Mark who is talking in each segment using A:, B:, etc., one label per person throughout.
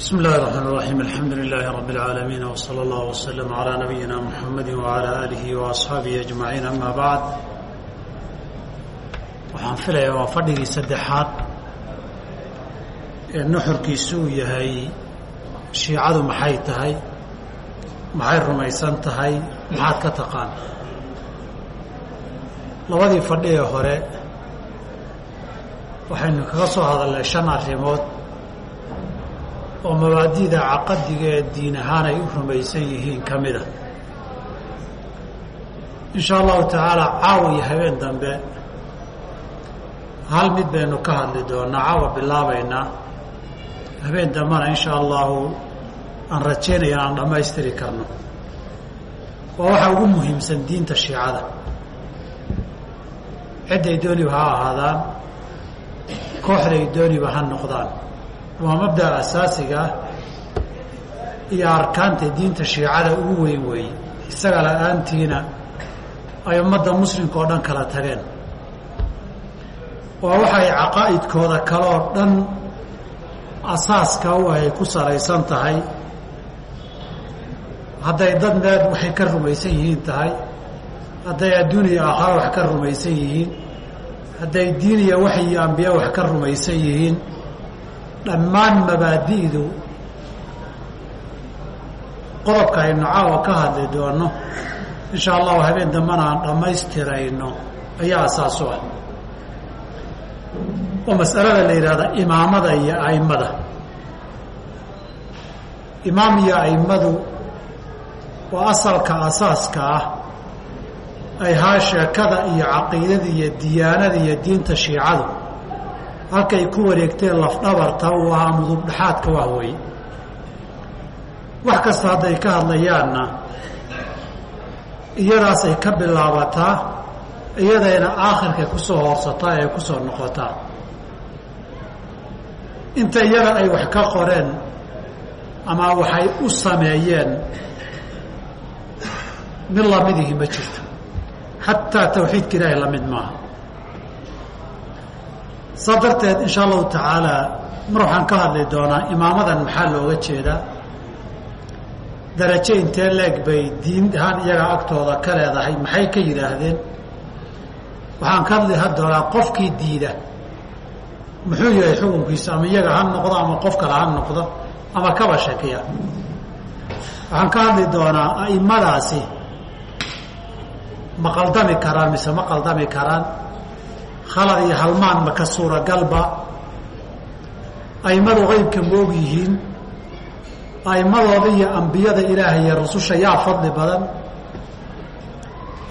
A: بسم الله الرحمن الرحيم الحمد لله رب العالمين وصلى الله وسلم على نبينا محمد وعلى آله وأصحaabihi أجمaعين أما بعد waxaan filayaa waa fadhigii saddexaad ee nuxurkiisu uu yahay shiicadu maxay tahay maxay rumaysan tahay maxaad ka taqaan labadii fadhi ee hore waxaynu kaga soo hadalnay shan arrimood oo mabaadida caqadiga ee diin ahaan ay u rumaysan yihiin ka mida in shaa allahu tacaala caawa iyo habeen dambe hal mid baynu ka hadli doonaa caawa bilaabaynaa habeen dambena in shaa allahu aan rajaynaya aan dhammaystiri karno. Waa waxaa ugu muhiimsan diinta shiicada. Cidday dooniba ha ahaadaan kooxday dooniba ha noqdaan waa mabda'a asaasiga iyo arkaanta diinta shiicada ugu weyn weeye isaga la'aantiina ay ummadda muslimka oo dhan kala tageen. Waa waxay caqaa'idkooda kaleoo dhan asaaska u ay ku salaysan tahay. Hadday dad meel waxay ka rumaysan yihiin tahay. Hadday adduun iyo aakharo wax ka rumaysan yihiin. Hadday diin iyo waxy iyo ambiya wax ka rumaysan yihiin dhammaan mabaadi'du. Qodobka aynu caawa ka hadli doono. In shaa allahu habeen dambana aan dhammaystirayno. Ayaa asaas ah. Oo mas'alada la yidhahda imaamada iyo a'immada. Imaam iyo a'immadu waa asalka asaaska ah ay haa sheekada iyo caqiidada iyo diyaanada iyo diinta shiicadu halkay ku wareegteen lafdhabarta uu ahaa mudubdhaxaadka wahweye wax kasta hadday ka hadlayaanna iyadaasay ka bilaabataa iyadayna aakhirkay ku soo hoorsataa ee ku soo noqotaa. Inta iyada ay wax ka qoreen ama waxay u sameeyeen mid lamidihi ma jirto. Xataa tawxiidka ilaahay la mid maaha saa darteed in shaa allahu tacaala mar waxaan ka hadli doonaa imaamadan maxaa looga jeedaa? Darajo intee leeg bay diin ahaan iyaga agtooda ka leedahay maxay ka yidhaahdeen? Waxaan ka hadli doonaa qofkii diida. Muxuu yahay xukunkiisa? Ama iyaga ha noqdo ama qof kale ha noqdo ama kaba shakiya? Waxaan ka hadli doonaa a'immadaasi. Ma qaldami karaan mise ma qaldami karaan khalad iyo halmaan maka suuragalba a'immadu qeybka ma og yihiin a'immadooda iyo ambiyada ilaahay iyo rususha yaa fadli badan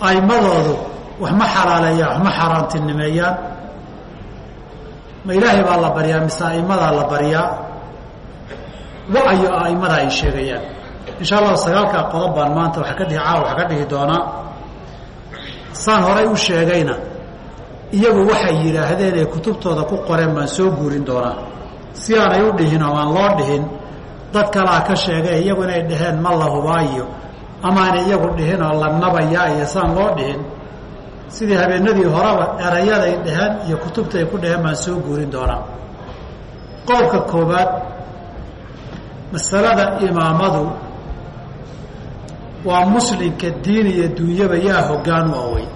A: a'immadoodu wax ma xalaaleeyaan wax ma xaaraantinimeeyaan ma ilaahay baa la baryaa mise a'immadaa la baryaa? Wa-ayo a'immada ay sheegayaan. Insha allahu sagaalkaa qodob baan maanta waa ka dhihi caawa wax ka dhihi doonaa. Saan horay u sheegayna iyagu waxay yidhaahdeen ay kutubtooda ku qoreen baan soo guurin doonaa. Si aanay u dhihin oo aan loo dhihin dad kalaa ka sheegay iyagu inay dhaheen ma la hubaayo amaanay iyagu dhihin oo la nabayaa iyo saan loo dhihin. Sidii habeenadii horeba erayaday dhaheen iyo kutubtaay ku dhaheen baan soo guurin doonaa. Qodobka koowaad masalada imaamadu waa muslimka diin iyo dunyaba yaa hoggaan u awey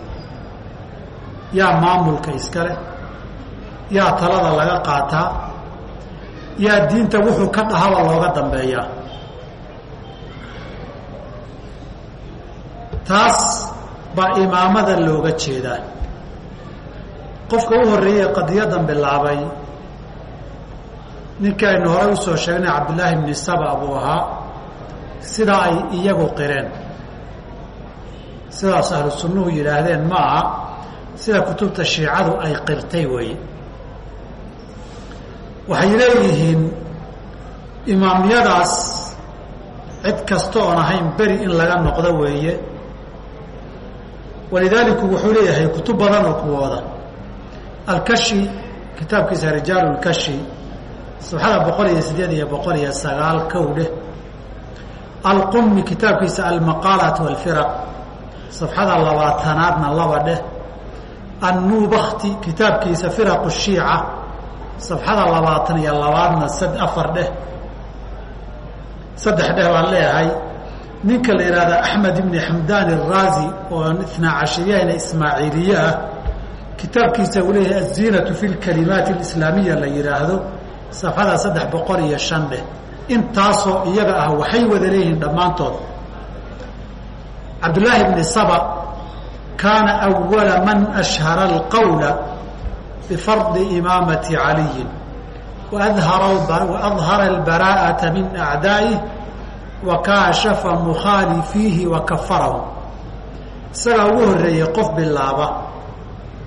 A: yaa maamulka iskale yaa talada laga qaataa yaa diinta wuxuu ka dhahaba looga dambeeyaa taas baa imaamada looga jeedaa qofka u horreeyey qadiyadan bilaabay ninkii aynu horey u soo sheegnay cabdillaahi bni saba buu ahaa sidaa ay iyagu qireen. Sidaas ahlu sunnuhu yidhaahdeen ma aha sida kutubta shiicadu ay qirtay weeye waxay leeyihiin imaamyadaas cid kasta oon ahayn beri in laga noqdo weeye. Walidaaliku wuxuu leeyahay kutub badan oo kuwooda alkashi kitaabkiisa rijaalu lkashi sabxada boqol iyo sideed iyo boqol iyo sagaal kow alqumi kitaabkiisa almaqaalaat walfiraq safxada labaatanaadna laba dheh annuubakti kitaabkiisa firaqu shiica safxada labaatan iyo labaadna sad afar dheh saddex dheh baan leeyahay ninka la yihahda axmed ibni xamdan araazi oo itnaa cashiriyahna ismaaciiliye ah kitaabkiisa uu leeyahay aziinatu fi lkalimaati alislaamiya la yidhaahdo safxada saddex boqol iyo shan dheh intaasoo iyaga ah waxay wada leeyihiin dhammaantood cabdullaahi bni saba kaana awala man ashhara alqawla bifardi imaamati caliyin waadhara albaraa'ata min acdaa'ih wa kaashafa mukhaalifiihi wa kafarahu isagaa ugu horreeyey qof bilaaba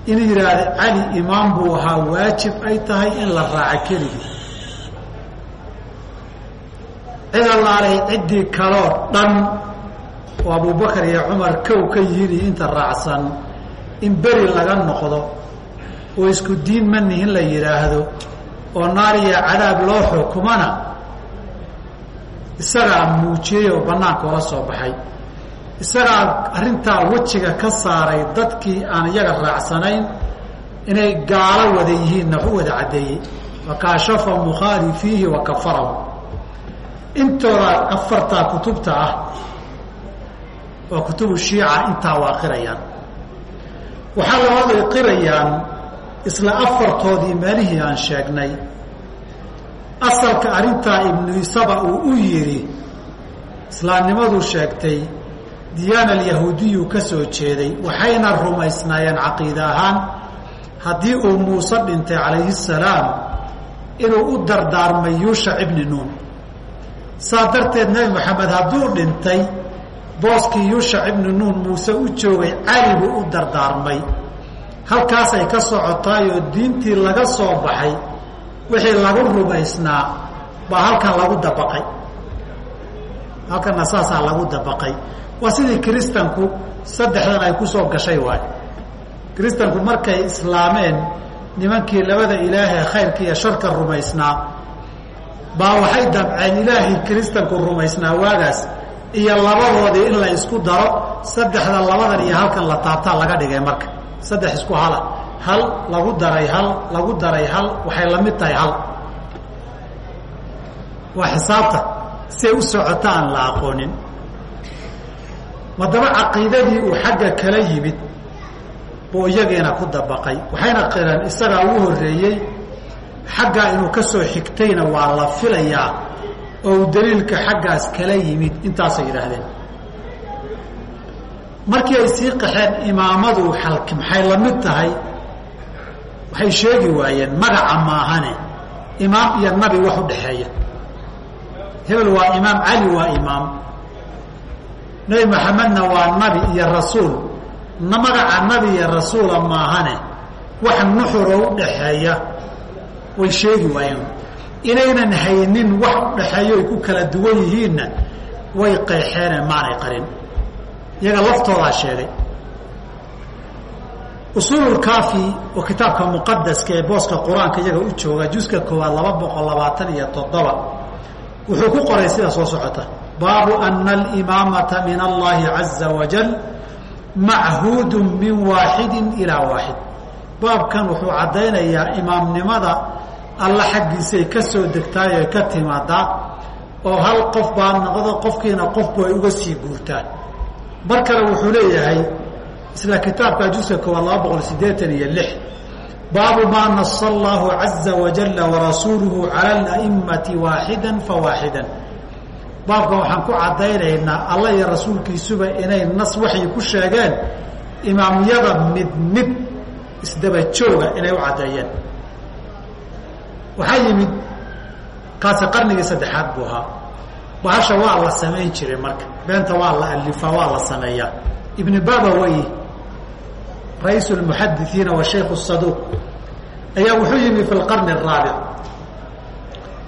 A: inuu yidhaahda cali imaam buu ahaa waajib ay tahay in la raaco keligii cid allaalay ciddii kaloo dhan oo abubakar iyo cumar kow ka yihiin inta raacsan in beri laga noqdo oo isku diin ma nihin la yidhaahdo oo naar iyo cadaab loo xukumana isagaa muujiyey oo bannaanka ola soo baxay. Isagaa arrintaa wejiga ka saaray dadkii aan iyaga raacsanayn inay gaalo wada yihiinna waxu wada caddeeyey. Wa kaashafa mukhaalifiihi wa kafarahu. Intooda afartaa kutubta ah waa kutubu shiica intaa waa qirayaan. Waxaa labaaday qirayaan isla afartoodii meelihii aan sheegnay. Asalka arrintaa ibnu isaba uu u yidhi islaamnimaduu sheegtay diyaana alyahuudiyu ka soo jeeday waxayna rumaysnaayeen caqiide ahaan. Haddii uu muuse dhintay calayhi salaam inuu u dardaarmay yuushac ibni nuun. Saa darteed nebi maxamed hadduu dhintay booskii yuushac ibni nuun muuse u joogay cali buu u dardaarmay. Halkaasay ka socotaayoo diintii laga soo baxay wixii lagu rumaysnaa baa halkan lagu dabaqay. Halkanna saasaa lagu dabaqay. Waa sidii kiristanku saddexdan ay ku soo gashay waay. Kiristanku markay islaameen nimankii labada ilaahee khayrka iyo sharka rumaysnaa baa waxay damceen ilaahay kiristanku rumaysnaa waagaas iyo labadoodii in la isku daro saddexda labadan iyo halkan la taabtaa laga dhigay marka. Saddex isku hala hal lagu daray hal lagu daray hal waxay la mid tahay hal. Waa xisaabta. Siay u socota aan la aqoonin. Haddaba caqiidadii uu xagga kala yimid buu iyagiina ku dabaqay. Waxayna qireen isagaa ugu horreeyey xaggaa inuu ka soo xigtayna waa la filayaa oo uu daliilka xaggaas kala yimid intaasay yidhaahdeen. Markii ay sii qaxeen imaamadu xalki maxay la mid tahay? Waxay sheegi waayeen magaca maahane imaam iyo nabi wax u dhexeeya hebel waa imaam cali waa imaam. Nebi maxamedna waa nabi iyo rasuul. Magaca nabi iyo rasuula maahane wax nuxuroo u dhaxeeya. Way sheegi waayeen inaynan haynin wax u dhaxeeyo ay ku kala duwan yihiinna way qeexeene maanay qarin. Iyaga laftoodaa sheegay. Usuululkaafi oo kitaabka muqadaska ee booska qur'aanka iyaga u jooga juska koowaad laba boqol labaatan iyo toddoba wuxuu ku qoray sida soo socota. Baabu ana alimaamata min allahi caza wajal machuudu min waaxidin ilaa waaxid. Baabkan wuxuu caddaynayaa imaamnimada alla xaggiisay ka soo degtaay oy ka timaadaa oo hal qof baa noqdo qofkiina qofku ay uga sii guurtaan. Mar kale wuxuu leeyahay isla kitaabka juska koowaad laba boqol sideetan iyo lix baabu maa nasa allahu caza wajala warasuuluhu cala ala'immati waaxida fa waaxida baabkan waxaan ku caddaynaynaa alla iyo rasuulkiisuba inay nas waxay ku sheegeen imaamyada mid mid isdaba jooga inay u caddeeyeen waxaa yimid kaasi qarnigii saddexaad buu ahaa. Bahasha waa la samayn jiray marka. Beenta waa la alifaa waa la sameeyaa. Ibn babawey ra'iisu lmuxadisiina wa shaykhu saduuq. Ayaa wuxuu yimi fi lqarni araabic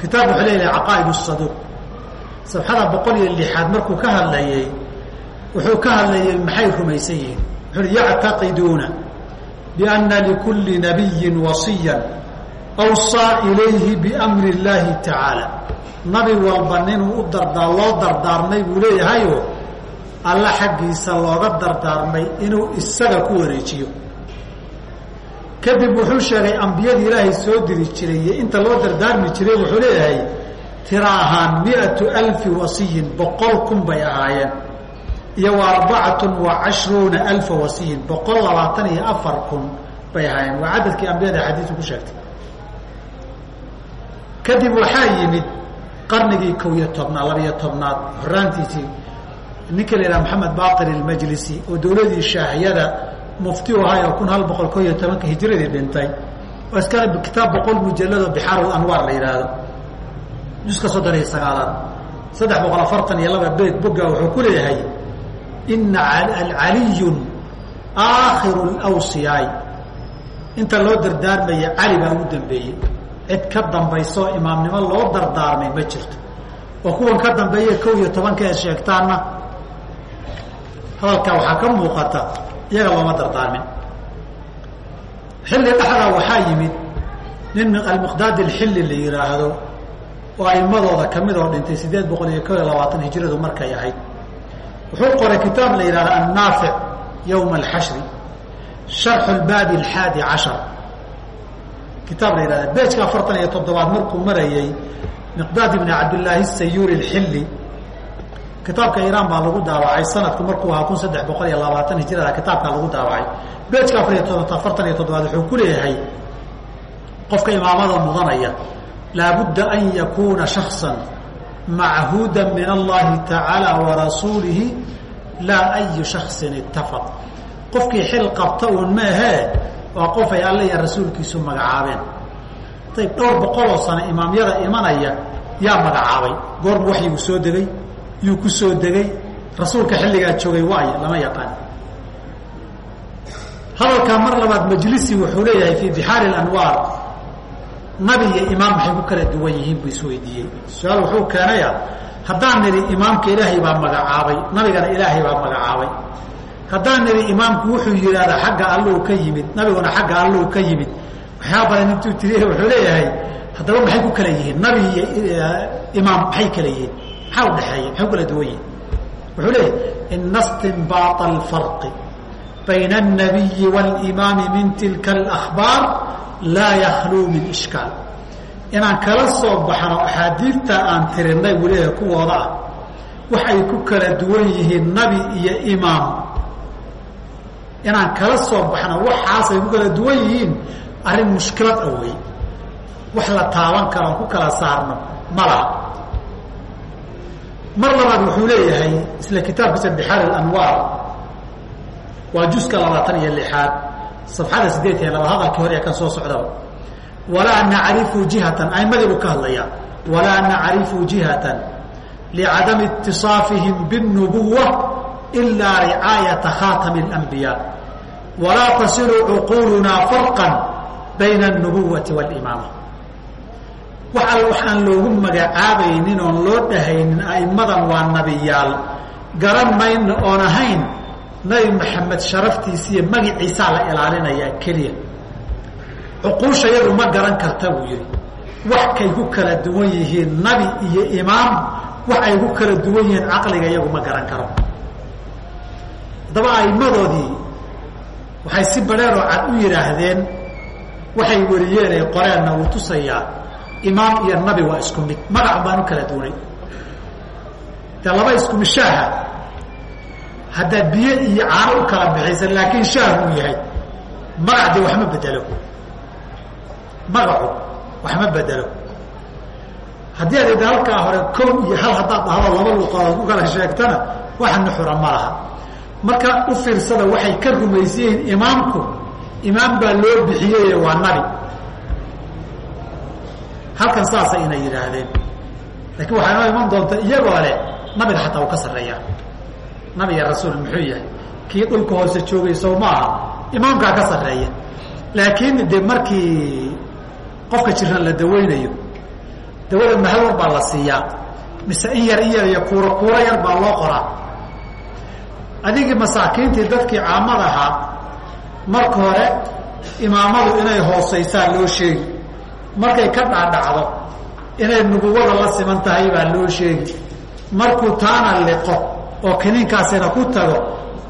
A: kitaab wuxuu leeyahay caqaa'id saduuq. Sabxada boqol iyo lixaad markuu ka hadlayey wuxuu ka hadlayey maxay rumaysan yihiin? Wuxuu yactaqiduuna biana likulli nabiyin wasiya awsaa ilayhi biamri اllaahi tacaala. Nabi walba ninuu u dardaa loo dardaarmay buu leeyahayo alla xaggiisa looga dardaarmay inuu isaga ku wareejiyo. Kadib wuxuu sheegay ambiyadii ilaahay soo diri jiray iyo inta loo dardaarmi jiray wuxuu leeyahay tira ahaan miatu alfi wasiyin boqol kun bay ahaayeen. Iyo wa arbacatun wa cashruuna alfa wasiyin boqol labaatan iyo afar kun bay ahaayeen. Waa cadadkii ambiyada xadiisu ku sheegtay kadib waxaa yimid qarnigii kow iyo tobnaad labiyo tobnaad horaantiisii ninka la yidhaha maxamed baqir ilmajlisi oo dowladii shaahiyada mufti u ahay oo kun hal boqol ko iyo tobanka hijiradii dhintay oo iskale kitaab boqol mujalado bixaar anwaar la yidhaahdo juska soddon iyo sagaalaad saddex boqol afartan iyo laba beed boga wuxuu ku leeyahay ina caliyun aakhiru lwsiyaay inta loo dardaarmaya cali baa ugu dambeeyey cid ka dambayso imaamnimo loo dardaarmay ma jirto. Oo kuwan ka dambeeye kow iyo tobanka ee sheegtaanna. Hadalkaa waxaa ka muuqata iyaga looma dardaarmin. Xilli dhexdaa waxaa yimid nin almiqdaad alxilli la yidhaahdo oo aimadooda ka mid oo dhintay sideed boqol iyo kow iyo labaatan hijradu markay ahayd. Wuxuu qoray kitaab la yidhahdo annaafic yowma alxashri sharxu lbaabi alxaadi cashar kitaab la yihahda beejka afartan iyo toddobaad markuu marayey miqdaad ibni cabdillaahi sayuuri alxilli kitaabka iiraan baa lagu daawacay sanadku markuu ahaa kun saddex boqol iyo labaatan hijrada kitaabkaa lagu daawacay beejka afariyo afartan iyo toddobaad wuxuu ku leeyahay qofka imaamada mudanaya laabudda an yakuuna shaksa machuuda min allahi tacaala warasuulihi laa ayu shaksin itafaq qofkii xil qabta uun maahee waa qof ay alle iyo rasuulkiisu magacaabeen. Ayb dhowr boqoloo sano imaamyada imanaya yaa magacaabay. Goorma waxyuu soo degay yuu ku soo degay. Rasuulka xilligaa joogay waayo lama yaqaan. Hadalkaa mar labaad majlisi wuxuu leeyahay fii bixaari anwaar. Nabi iyo imaam maxay ku kala duwan yihiin buu isweydiiyey su'aal wuxuu keenaya haddaan nidhi imaamka ilaahay baa magacaabay nabigana ilaahay baa magacaabay haddaan nidi imaamku wuxuu yidhaahdaa xagga alluu ka yimid. Nabiguna xagga alluu ka yimid. Waxaa badan intuu tiri wuxuu leeyahay haddaba maxay ku kala yihiin? Nabi iyo imaam maxay kala yihiin? Maxaa u dhexeeya maxay u duwan yihiin wuxuu leeyahay ina stinbaat alfarqi bayna alnabiyi walimaami min tilka alahbaar laa yakluu min ishkaal. Inaan kala soo baxno axaadiidta aan tirinay wuu leeyahay kuwooda ah waxay ku kala duwan yihiin nabi iyo imaam inaan kala soo baxno waxaasay ku kala duwan yihiin arrin mushkilad ah awey wax la taaban karoon ku kala saarno ma laha. Mar labaad wuxuu leeyahay isla kitaabkiisa bixaar alanwaar waa juska labaatan iyo lixaad safxada sideed ee laba hadalkii hore ee kan soo socdaba walaa nacrifu jihatan aimadii ka hadlayaa. Walaa nacrifu jihatan licadami itisaafihim binubuwa ilaa ricaayata khaatami اlanbiyaa walaa tasilu cuquulunaa farqa bayna الnubuwati wاlimaama wax all waxaan loogu magacaabaynin oon loo dhahaynin a'immadan waa nabiyaal garan mayna oon ahayn nabi maxamed sharaftiisa iyo magiciisaa la ilaalinayaa keliya cuquusha yadu ma garan karta buu yihi wax kay ku kala duwan yihiin nabi iyo imaam wax ay ku kala duwan yihiin caqliga iyagu ma garan karo haddaba a'immadoodii waxay si badheeroo cad u yidhaahdeen waxay wariyeen ay qoreenna uu tusayaa imaam iyo nabi waa isku mid magac baan u kala duunay dee laba isku mid shaaha haddaad biyo iyo caano u kala bixisa laakiin shaah uu yahay. Magac dee waxma bedelo magacu waxma bedelo haddii ad ida halkaa hore kow iyo hal haddaad dhahdo laba luqadood ku kala sheegtana wax nuxura ma laha marka u fiirsada waxay ka rumaysan imaamku imaam baa loo bixiyey waa nabi. Halkan saasay inay yidhaahdeen. Laakiin waxaa inoo iman doonta iyagoo leh nabiga xataa uu ka sarreeyaa. Nabi iyo rasuul muxuu yahay kii dhulka hoose joogay sow ma aha. Imaamkaa ka sarreeya. Laakiin de markii qofka jiran la daweynayo dawada mahal war baa la siiyaa. Mise in yar in yar iyo kuuro kuuro yar baa loo qoraa adigii masaakiintii dadkii caamad ahaa marka hore imaamadu inay hoosaysaa loo sheegi. Markay ka dhaadhacdo inay nubuwada la siman tahay baa loo sheegi. Markuu taana liqo oo kiniinkaasina ku tago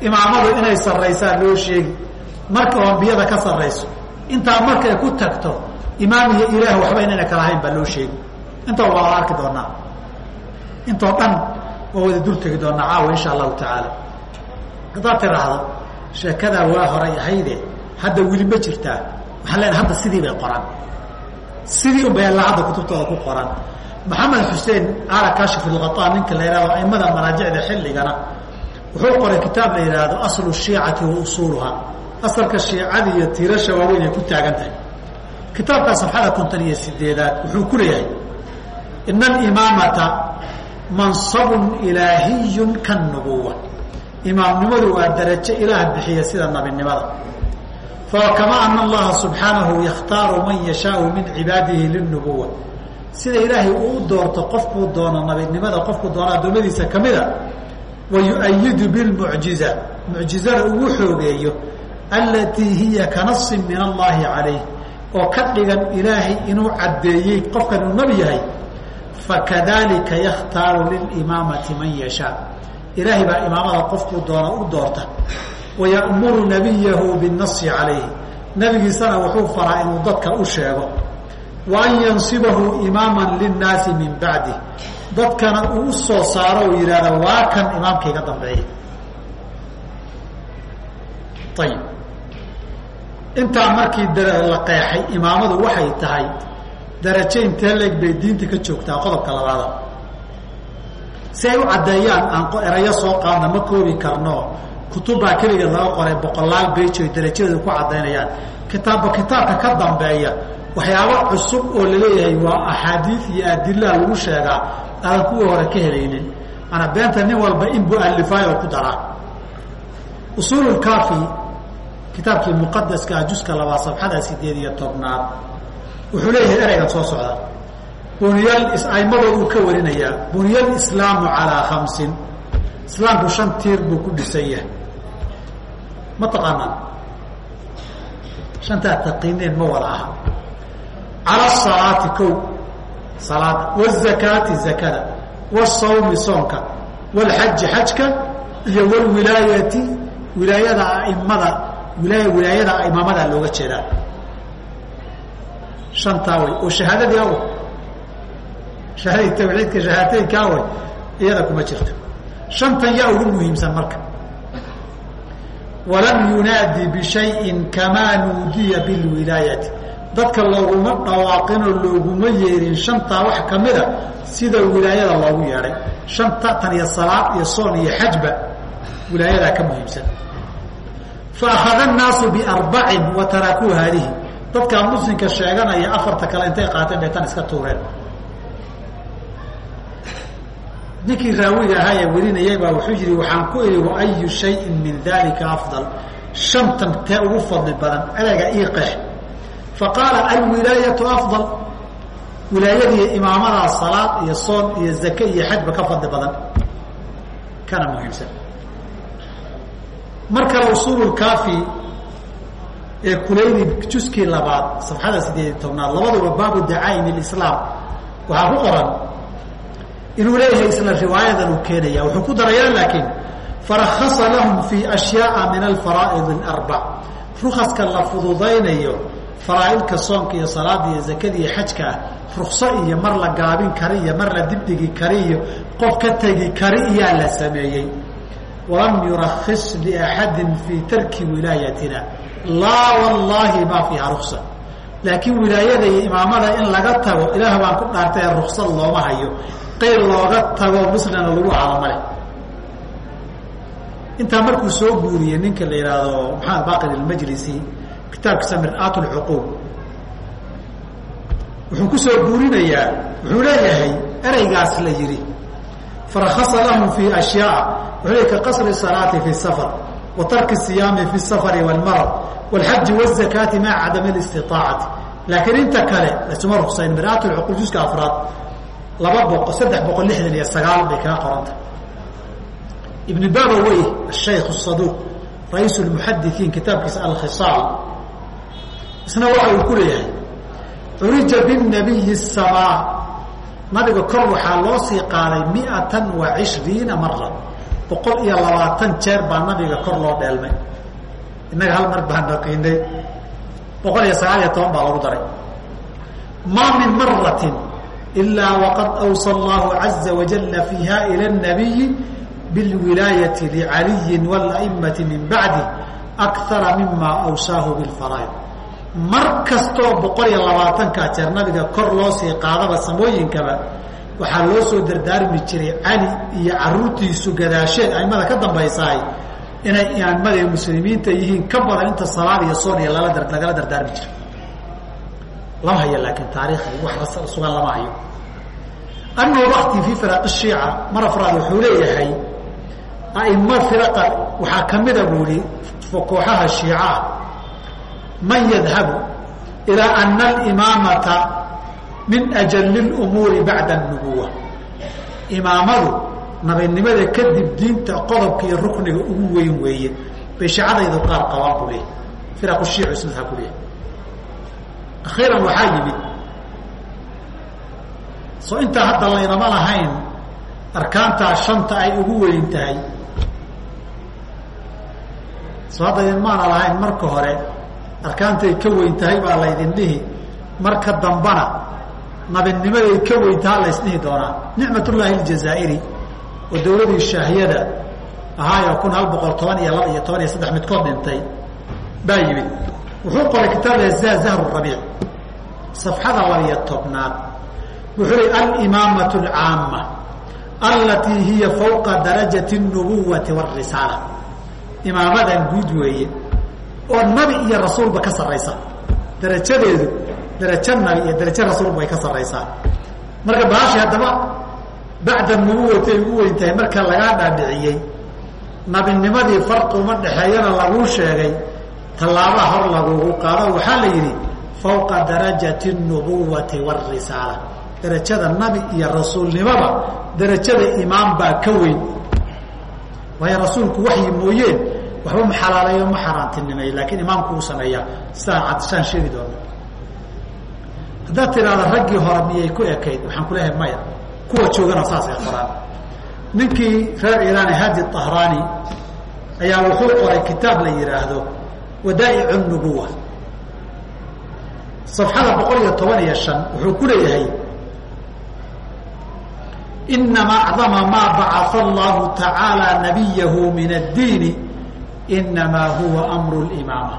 A: imaamadu inay sarraysaa loo sheegi. Marka oo ambiyada ka sarrayso intaa markay ku tagto imaam iyo ilaah waxba inayna kala ahayn baa loo sheegi. Intoo waa arki doonaa. Intoo dhan waa wada dul tegi doonaa caawa insha allahu tacaala haddaad tiraahdo sheekadaa waa horay ahayde. Hadda weli ma jirtaa. Waxaan leenahay hadda sidii bay qoran sidii un bay alla hadda kutubtooda ku qoran maxamed xuseen ala kashif ilqataa ninka la yihahdo aimada manaajicda xilligana wuxuu qoray kitaab la yidhaahdo aslu shiicati wa usuuluha. Asalka shiicada iyo tiirasha waaweyn ay ku taagan tahay. Kitaabkaa safxada konton iyo sideedaad wuxuu ku leeyahay ina alimaamata mansabun ilaahiyun kannubuwa imaamnimadu waa darajo ilaah bixiya sida nabinimada. Fakama ana allaha subxaanahu yakhtaaru man yashaau min cibaadihi linubuwa sida ilaahay uu doorto qofkuu doono nabinimada qofkuu doono addoommadiisa ka mida wa yu-ayidu bilmucjiza mucjizada ugu xoogeeyo allatii hiya kanasin min allahi calayh oo ka dhigan ilaahay inuu caddeeyey qofkan uu nabi yahay fakadalika yakhtaaru lilimaamati man yashaa ilaahay baa imaamada qofkuu doona u doorta. Waya'muru nabiyahu binnasi calayhi nabigiisana wuxuu faraa inuu dadka u sheego. Wa an yansibahu imaaman linnaasi min bacdih dadkana uu u soo saaro oo yidhahda waa kan imaamkayga dambeeya ayib intaa markii la qeexay imaamadu waxay tahay darajo intee bay diinta ka joogtaa qodobka labaada si ay u caddeeyaan aan erayo soo qaadna ma koobi karno. Kutubbaa keligeed laga qoray boqolaal beji oy darajadeedu ku caddaynayaan kitaabba kitaabka ka dambeeya waxyaabo cusub oo la leeyahay waa axaadiid iyo adilaa lagu sheegaa. Aadan kuwii hore ka helaynin. Maanaa beenta nin walba inbuu alifaayo ku daraa usuululkaafi kitaabkii muqadaska juska labaad sabxada sideed iyo tobnaad wuxuu leeyahay ereygan soo socda buniyal aimadoo uu ka warinayaa buniya lislaamu calaa khamsin. Islaamku shan tiir buu ku dhisan yahay. Ma taqaanaan? Shantaa taqiineen ma wada aha. Cala asalaati kow. Salaada wazakaati zakada. Wasawmi soonka. Walxaji xajka. Iyo walwilaayati wilaayada aimada wilaaya wilaayada imaamada looga jeedaa. Shantaa way. Oo shahaadadii aw shahaadadii tawxiidka shahaadateynka away iyada kuma jirto shantan yaa ugu muhiimsan marka walam yunaadi bishayin kamaa nuudiya bilwilaayati dadka looguma dhawaaqinoo looguma yeerin shantaa wax kamida sida wilaayada loogu yeedhay shanta tan iyo salaad iyo soon iyo xajba wilaayadaa ka muhiimsan fa akhada annaasu biarbacin wa tarakuu haadihi dadkaa muslimka sheeganaya afarta kale intay qaateen bay tan iska tuureen ninkii raawiga ahaa ee warinayay baa wuxuu yihi waxaan ku idhi wa ayu shayin min dalika afdal. Shantan tee ugu fadli badan ereyga ii qeex. Faqaala alwilaayatu afdal. Wilaayadiiyo imaamadaa salaad iyo soon iyo zake iyo xajba ka fadli badan. Kana muhiimsan. Mar kale usuululkaafi ee kulayni juskii labaad safxada sideed tobnaad labaduba baabu dacaa'im lislaam waxaa ku qoran inuu leeyahay isla riwaayadan uu keenaya wuxuu ku darayaa laakiin farakasa lahum fii ashyaaa min alfaraa'id alarbac rukaska la fududaynayo faraaidka soonka iyo salaada iyo zakada iyo xajka ah rukso iyo mar la gaabin kari iyo mar la dibdhigi kari iyo qof ka tegi kari iyaa la sameeyey. Walam yurakis liaxadin fii tarki wilaayatina. Laa wallaahi maa fiiha ruksa laakiin wilaayada iyo imaamada in laga tago ilaah baan ku dhaartay ee ruksad looma hayo qayl looga tago muslina lagu haado male intaa markuu soo guuriyey ninka la yidhaahdo maxamed baaqir almajlisi kitaabkiisa mir'aat lcuquul wuxuu ku soo guurinayaa wuxuu leeyahay ereygaas la yidhi farakasa lahum fi ashyaa wuxuu le kaqasri salaati fi safar wa tarki siyaami fi safari walmarad walxaji wazakaati maca cadami listiaacati laakiin inta kale lasuma ruksayn mir'aat lcuquul juska afraad laba boqo saddex boqol lixdan iyo sagaal bay kaga qoranta. Ibn babawey ashaykh saduuq ra'iis lmuxadiiin kitaabkiisa alkhisaal. Isna waxa uu ku leeyahay curija binabiyi samaa nabiga kor waxaa loo sii qaaday miatan wa cishriina mara boqol iyo labaatan jeer baa nabiga kor loo dheelmay. Innaga hal mar baa naqiinay boqol iyo sagaal iyo toban baa lagu daray. Maa min maratin ilaa waqad awsa allahu caza wajala fiiha ila nabiyi bilwilaayati licaliyin walaimati min bacdi akara mima awsaahu bilfaraa'id mar kastoo boqol iyo labaatankaa jeer nabiga kor loo sii qaadaba samooyinkaba waxaa loo soo dardaarmi jiray cali iyo caruurtiisu gadaasheed aimada ka dambaysaay inay imaamada muslimiinta yihiin ka badan inta salaad iyo soon iyo lagala dardaarmi jira lama hayo laakiin taariikhi wax sugan lama hayo ama wakti fii firaq shiica mar afraad wuxuu leeyahay aima firaqa waxaa kamida buu ihi kooxaha shiicaah man yadhabu ilaa ana alimaamata min ajali lumuuri bacda anubuwa imaamadu nabinimada kadib diinta qodobka iyo rukniga ugu weyn weeye. Bay shiicadaydu qaar qabaan buu leeyahy firaqu shiicu sidasaa ku leeyahay akhiiran waxaa yimid. Soo intaa hadda laynama lahayn arkaantaa shanta ay ugu weyn tahay. Soo hadda maana lahayn marka hore arkaantay ka weyn tahay baa laydin dhihi. Marka dambana nabinimaday ka weyn taha laysdhihi doonaa. Nicmatullaahi aljazaa'iri oo dawladii shaahiyada ahaayo kun hal boqol toban iyo laba iyo toban iyo saddex midkood dhintay baa yimid wuxuu qoray kitaab la zahru rabiic. Safxada labiyo tobnaad. Wuxuu hi alimaamatu alcaama allatii hiya fawqa darajati اnubuwati wاrisaala imaamadan guud weeye oo nabi iyo rasuulba ka sarraysa. Darajadeedu darajo nabi iyo darajo rasuulba ay ka sarraysaa marka baashi haddaba bacda nubuwati ay ugu weyn tahay marka lagaa dhaadhiciyey nabinimadii farqi uma dhexeeyana laguu sheegay tallaabaa hor lagugu qaado waxaa la yidhi fawqa darajati اnubuwati wاrisaala darajada nabi iyo rasuulnimada darajada imaam baa ka weyn. Waayo rasuulku waxyi mooyeen waxba ma xalaaleeyo ma xaaraantinimeeyo laakiin imaamku uu sameeyaa. Sidaan cadshaan sheegi doona haddaad tidhaahda raggii hore miyay ku ekayd? Waxaan ku leeyahay maya kuwa joogana saasay qoraan. Ninkii reer iiraani hadi ahraani ayaa wuxuu qoray kitaab la yidhaahdo wadaa'ic nubuwa. Safxada boqol iyo toban iyo shan wuxuu ku leeyahay inama acdama maa bacaa allahu tacaala nabiyahu min addiini inamaa huwa amru limaama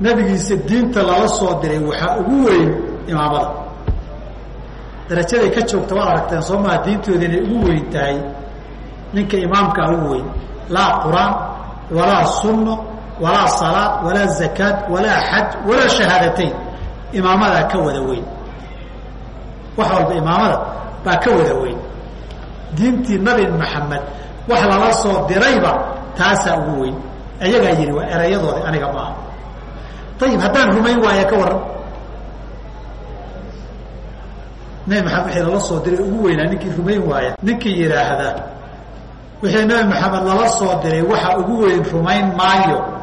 A: nabigiisa diinta lala soo diray waxaa ugu weyn imaamada. Darajaday ka joogta waad aragteen soo maha diintooda inay ugu weyn tahay. Ninka imaamkaa ugu weyn laa quraan walaa sunno walaa salaad walaa zakaat walaa xaj walaa shahaadateyn. Imaamadaa ka wada weyn. Wax walba imaamada baa ka wada weyn. Diintii nabi maxamed wax lala soo dirayba taasaa ugu weyn. Ayagaa yidhi waa erayadoodi aniga maaha ayib haddaan rumayn waaya ka waran nabi maxamed wixii lala soo diray ugu weynaa ninkii rumayn waaya. Ninkii yidhaahda wixii nabi maxamed lala soo diray waxa ugu weyn rumayn maayo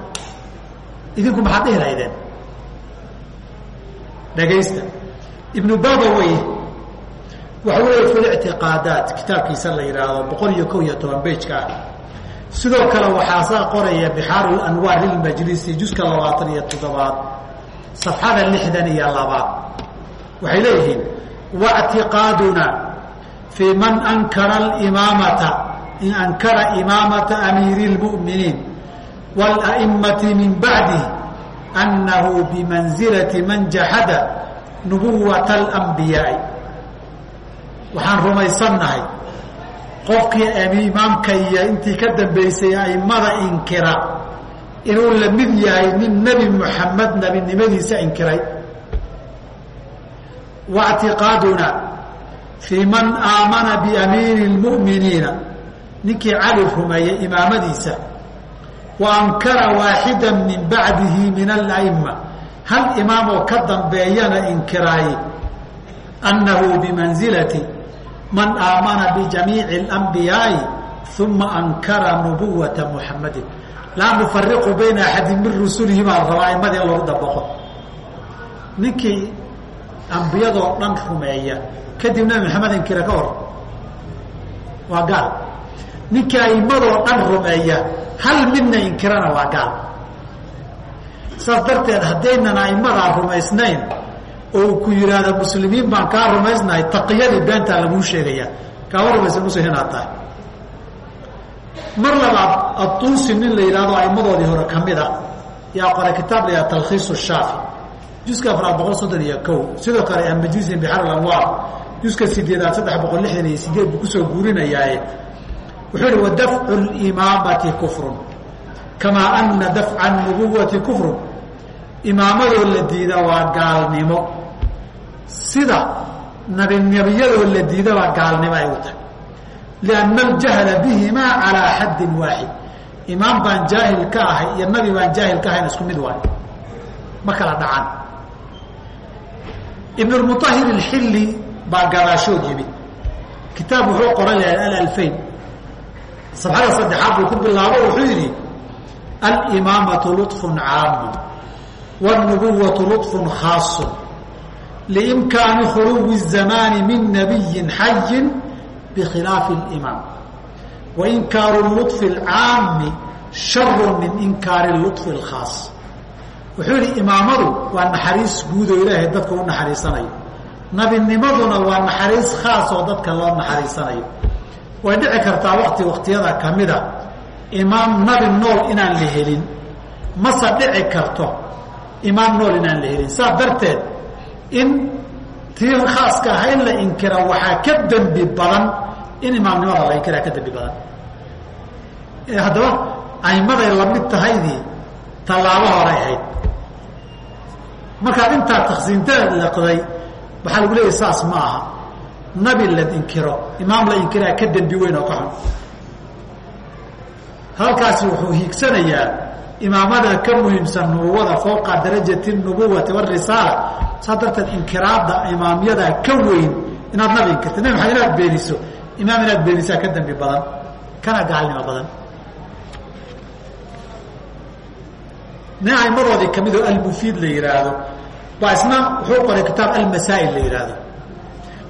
A: idinku maxaad dhihi lahaydeen dhagaysta. Ibnu babawey waxa u leeya fi lictiqaadaat kitaabkiisa la yidhaahdo boqol iyo kow iyo toban bejka ah sidoo kale waxaa saa qoraya bixaaru anwaar lilmajlisi juska labaatan iyo toddobaad safxada lixdan iyo labaad. Waxay leeyihiin wاctiqaaduna fii man ankara alimaamata in ankara imaamata amiiri اlmu'miniin wاla'imati min bacdih annahu bimanzilati man jaxada nubuwata alanbiyaa'i waxaan rumaysannahay qofkii imaamka iyo intii ka dambaysay aimada inkira inuu la mid yahay nin nebi moxamed nebinimadiisa inkiray waاctiqaaduna fii man aamana biamiiri اlmu'miniina ninkii cali rumeeyey imaamadiisa wa ankara waaxida min bacdihi min ala'ima hal imaamoo ka dambeeyana inkiraaye annahu bimanzilati man aamana bijamiici اlanbiyaa'i uma ankara nubuwata muxamadin laa nufariqu bayna axadin min rusulihi baa rabaa aimadii lagu dabaqo. Ninkii ambiyadoo dhan rumeeya kadib maxamed inkira ka hor. Waa gaal. Ninkii aimadoo dhan rumeeya hal midna inkirana waa gaal. Saas darteed haddaynan aimadaa rumaysnayn oo ku yidhaahda muslimiin baan kaa rumaysnahay taqiyadii beentaa laguu sheegayaa kaama rumaysa muslim inaad tahay. Mar labaad atuusi nin la yidhahdo aimadoodii hore ka mid a yaa qoray kitaab la yidhahda talkhiisu shaafi juska afraad boqol soddon iyo kow. Sidoo kale amajlisin bixar alanwaar juska sideedaad saddex boqol lixdan iyo sideed buu ku soo guurinayaaye wuxuu ihi wadafcu limaamati kufrun. Kamaa ana dafca nubuwati kufrun. Imaamadoo la diida waa gaalnimo. Sida nabinabiyadoo la diidabaa gaalnimo ay u tahay. Lianna aljahla bihimaa calaa xaddin waaxid imaam baan jaahil ka ahay iyo nabi baan jaahil ka ahayn isku mid waayo ma kala dhacan ibn lmuahir alxilli baa gadaashood yimid. Kitaab wuxuu qoran yahay alalfayn sabxada saddexaad buu ku bilaabo wuxuu yidhi alimaamatu luطfun caamu wاnubuwatu luطfun khaasu liimkaani khuluwi الzamaani min nabiyin xayin bikhilaafi اlimaam wainkaaru luطfi اlcaami sharu min inkaari luطfi اlkhaas wuxuu yihi imaamadu waa naxariis guud oo ilaahay dadka u naxariisanayo nabinimaduna waa naxariis khaas oo dadka loo naxariisanayo way dhici kartaa wakti waktiyada kamida imaam nabi nool inaan la helin. Mase dhici karto imaam nool inaan la helin. Saas darteed in tii khaaska aha in la inkira waxaa ka dembi badan in imaamnimada la inkiraa ka dembi badan. Haddaba aimaday la mid tahaydii tallaabo horay ahayd. Markaad intaa taksiinteed liqday waxaa lagu leeyahy saas ma aha nabi la inkiro imaam la inkiraa ka dembi weyn oo ka xun. Halkaasi wuxuu hiigsanayaa imaamada ka muhiimsan nubuwada fowqa darajati nubuwati warisaala saas darteed inkiraadda imaamyada ka weyn inaad nabi inkirta nabi maxamed inaad beeniso imaam inaad beenisaa ka dembi badan. Kana gaalnimo badan. Nin aimadoodii ka mid oo almufiid la yihaahdo baa isna wuxuu qoray kitaab almasaa'il la yihaahdo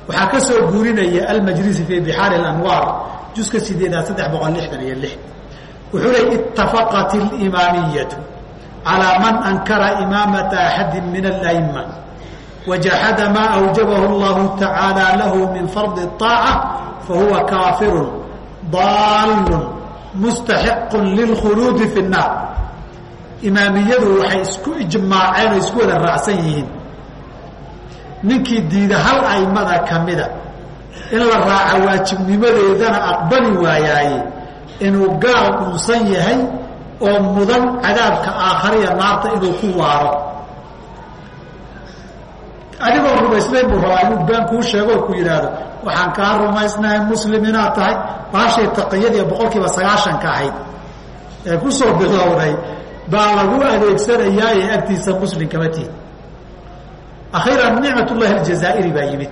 A: waxaa ka soo guurinaya almajlisi fii bixaari اlanwaar juska sideedaad saddex boqol lixdan iyo lix wuxuu leey itafaqat اlimaamiyatu calىa man ankara imaamata axadi min اlأima wajaxada maa awjabahu اllahu tacaalى lahu min fardi الطaaca fahuwa kaafiru daalu mustaxiqu lilkhuluudi fi الnaar imaamiyadu waxay isku ijmaaceen oo isku wada raacsan yihiin ninkii diida hal aimada kamida in la raaco waajibnimadeedana aqbali waayaaye. Inuu gaal dhunsan yahay oo mudan cadaabka aakhariya naarta inuu ku waaro. Adigoo rumaysnayn buu rabaa inuu been kuu sheego oo ku yidhaahdo waxaan kaa rumaysnahay muslim inaad tahay. Baashay taqiyadii boqol kiiba sagaashanka ahayd. Ee ku soo bilowday baa lagu adeegsanayaa ee agtiisa muslim kama tihin akhiiran nicmat ullahi aljazaa'iri baa yimid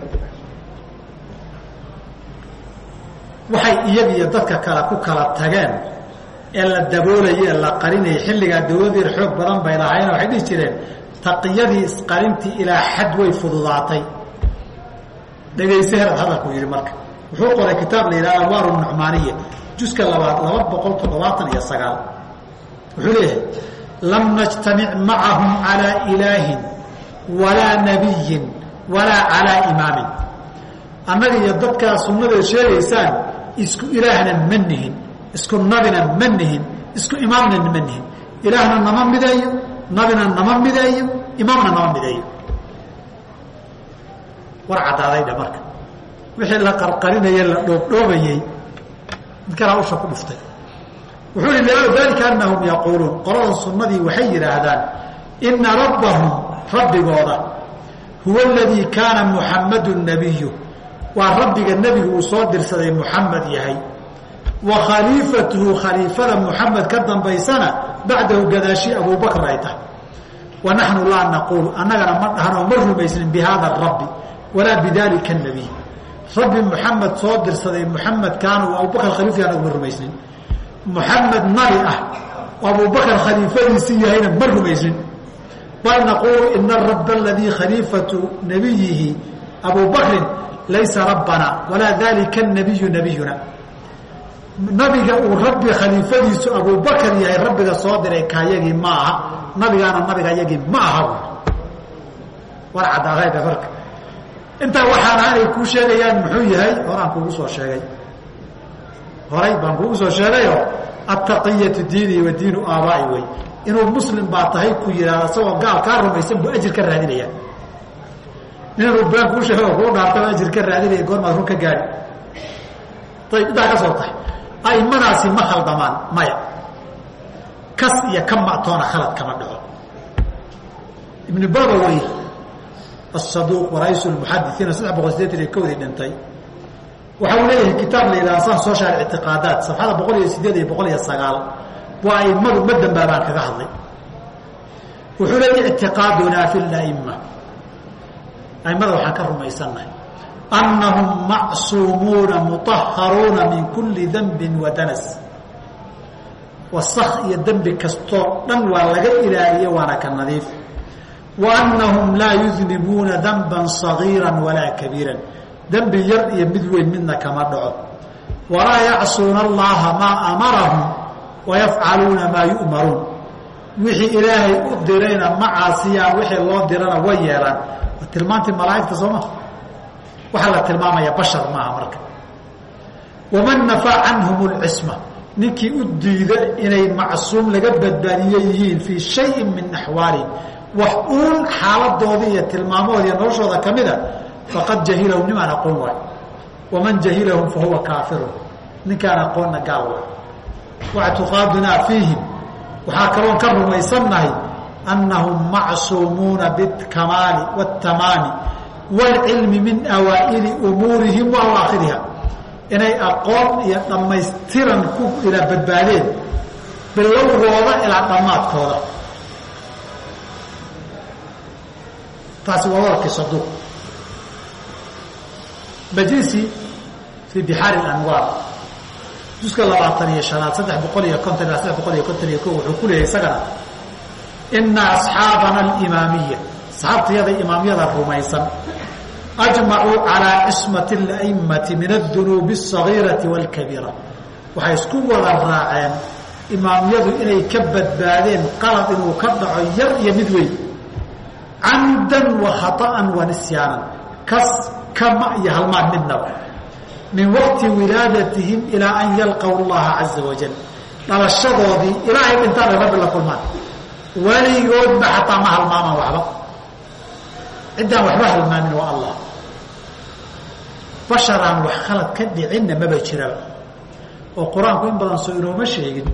A: waxay iyaga iyo dadka kale ku kala tageen ee la daboolaya ee la qarinayay xilligaa dawladeer xoog badan bay lahaayeen waxay dhihi jireen taqiyadii isqarintii ilaa xad way fududaatay dhegayse herad hadalkuu yihi marka wuxuu qoray kitaab la yidhaha anwaaru nucmaaniya juska labaad laba boqol toddobaatan iyo sagaal wuxuu leeyahay lam najtamic macahum calaa ilaahin walaa nabiyin walaa calaa imaamin. Annaga iyo dadkaa sunnada sheegaysaan isku ilaahna ma nihin isku nabina ma nihin isku imaamna ma nihin. Ilaahna nama mideeyo nabina nama mideeyo imaamna nama mideeyo. War caddaadaydha marka. Wixii la qarqarinaye la dhoobdhoobayey mid usha ku dhuftay. Wuxuu hi dalika anahum yaquuluun. Qolada sunnadii waxay yidhaahdaan ina rabbahum rabbigooda. Huwa aladii kaana muxammadu nabiyu waa rabbiga nebigu uu soo dirsaday muxamed yahay. Wa khaliifatuhu khaliifada muxamed ka dambaysana bacdahu gadaashi abubakr ay tahay. Wa naxnu laa naquulu annagana ma dhahnoo ma rumaysnin bi rabbi walaa bidalika nabiy rabbi muxamed soo dirsaday muxamed kaana abubakr khaliifya anagu ma rumaysnin. Muxamed nabi ah oo abubakr khaliifadiisii yahayna ma rumaysnin bal naquulu ina raba aladii khaliifatu nabiyihi abu bakrin laysa rabbana walaa dalika nabiyu nabiyuna. Nabiga uu rabbi khaliifadiisu abubakr yahay rabbiga soo diray kaayagii ma aha nabigaana nabiga yagii ma aha war caddaadayda marka. Intaa waxaan aanay kuu sheegayaan muxuu yahay horaan kuugu soo sheegay. Horay baan kuugu soo sheegayoo attaqiyatu diini wa diinu aabaa'i wey inuu muslim baa tahay ku yidhahda isagoo gaal kaa rumaysan buu ajir ka raadinaya ninuu been kuu sheego kuu dhaartaba ajir ka raadinaya goormaad run ka gaari ayib intaa ka soo tahay. Aimadaasi ma khaldamaan maya. Kas iyo ka ma'toona khalad kama dhaco ibnu babawey asaduuq waraisu lmuxadisiina saddex boqol sideetan iyo kowdii dhintay. Waxa uu leeyahay kitaab la yidhaha san social safxada boqol iyo sideed iyo boqol iyo sagaal waa aimadu ma dambaabaan kaga hadlay. Wuxuu leeya ictiqaadunaa fi laima aimada waxaan ka rumaysannahay annahum macsuumuuna muطaharuuna min kuli danbi wa danas. Wasak iyo dembi kastoo dhan waa laga ilaaliye waana ka nadiif. Wa annahum laa yudnibuuna danban sagiira walaa kabiira dembi yar iyo mid weyn midna kama dhaco. Walaa yacsuuna allaha maa amarahum wayafcaluuna maa yu'maruun wixii ilaahay u dirayna ma caasiyaan wixii loo dirana way yeelaan waa tilmaantii malaa'igta soo maa waxaa la tilmaamaya bashar maaha marka waman nafaa canhum lcisma ninkii u diida inay macsuum laga badbaadiye yihiin fii shayin min axwaalihim wax uun xaaladooda iyo tilmaamahooda iyo noloshooda ka mida faqad jahilahum nimaan aqoon waay waman jahilahum fa huwa kaafirun ninkaan aqoonna gaal waay waictiqaadunaa fiihim. Waxaa kaloon ka rumaysannahay annahum macsuumuuna bikamaali waatamaami waalcilmi min awaa'ili umuurihim wa awaakhiriha. Inay aqoon iyo dhammaystiran ku ilaa badbaadeen bilowgooda ilaa dhammaadkooda. Taasi waa warkii saduuq. Majlisi fii bixaari اlanwaar juska labaatan iyo hanaad saddex boqol iyo konton ilaa saddex boqol iyo konton iyo ko wuxuu ku leeyahay isagana ina asxaabana alimaamiya saxaabtayada imaamyada rumaysan. Ajmacuu calaa ismati ala'immati min adunuubi alsagiirati waalkabiira waxay isku wada raaceen imaamyadu inay ka badbaadeen qalad inuu ka dhaco yar iyo mid weyn. Camdan wa khaa'an wa nisyaanan. Kas kama iyo halmaan midnaba min waqti wilaadatihim ilaa an yalqaw اllaha caza wajal dhalashadoodii ilaa ay dhintaan ay rabbi la kulmaan. Weligoodba xataa ma halmaamaan waxba. Ciddaan waxba halmaamin waa allah. Basharaan wax khalad ka dhicinna maba jiraba oo qur'aanku in badan soo sheegin.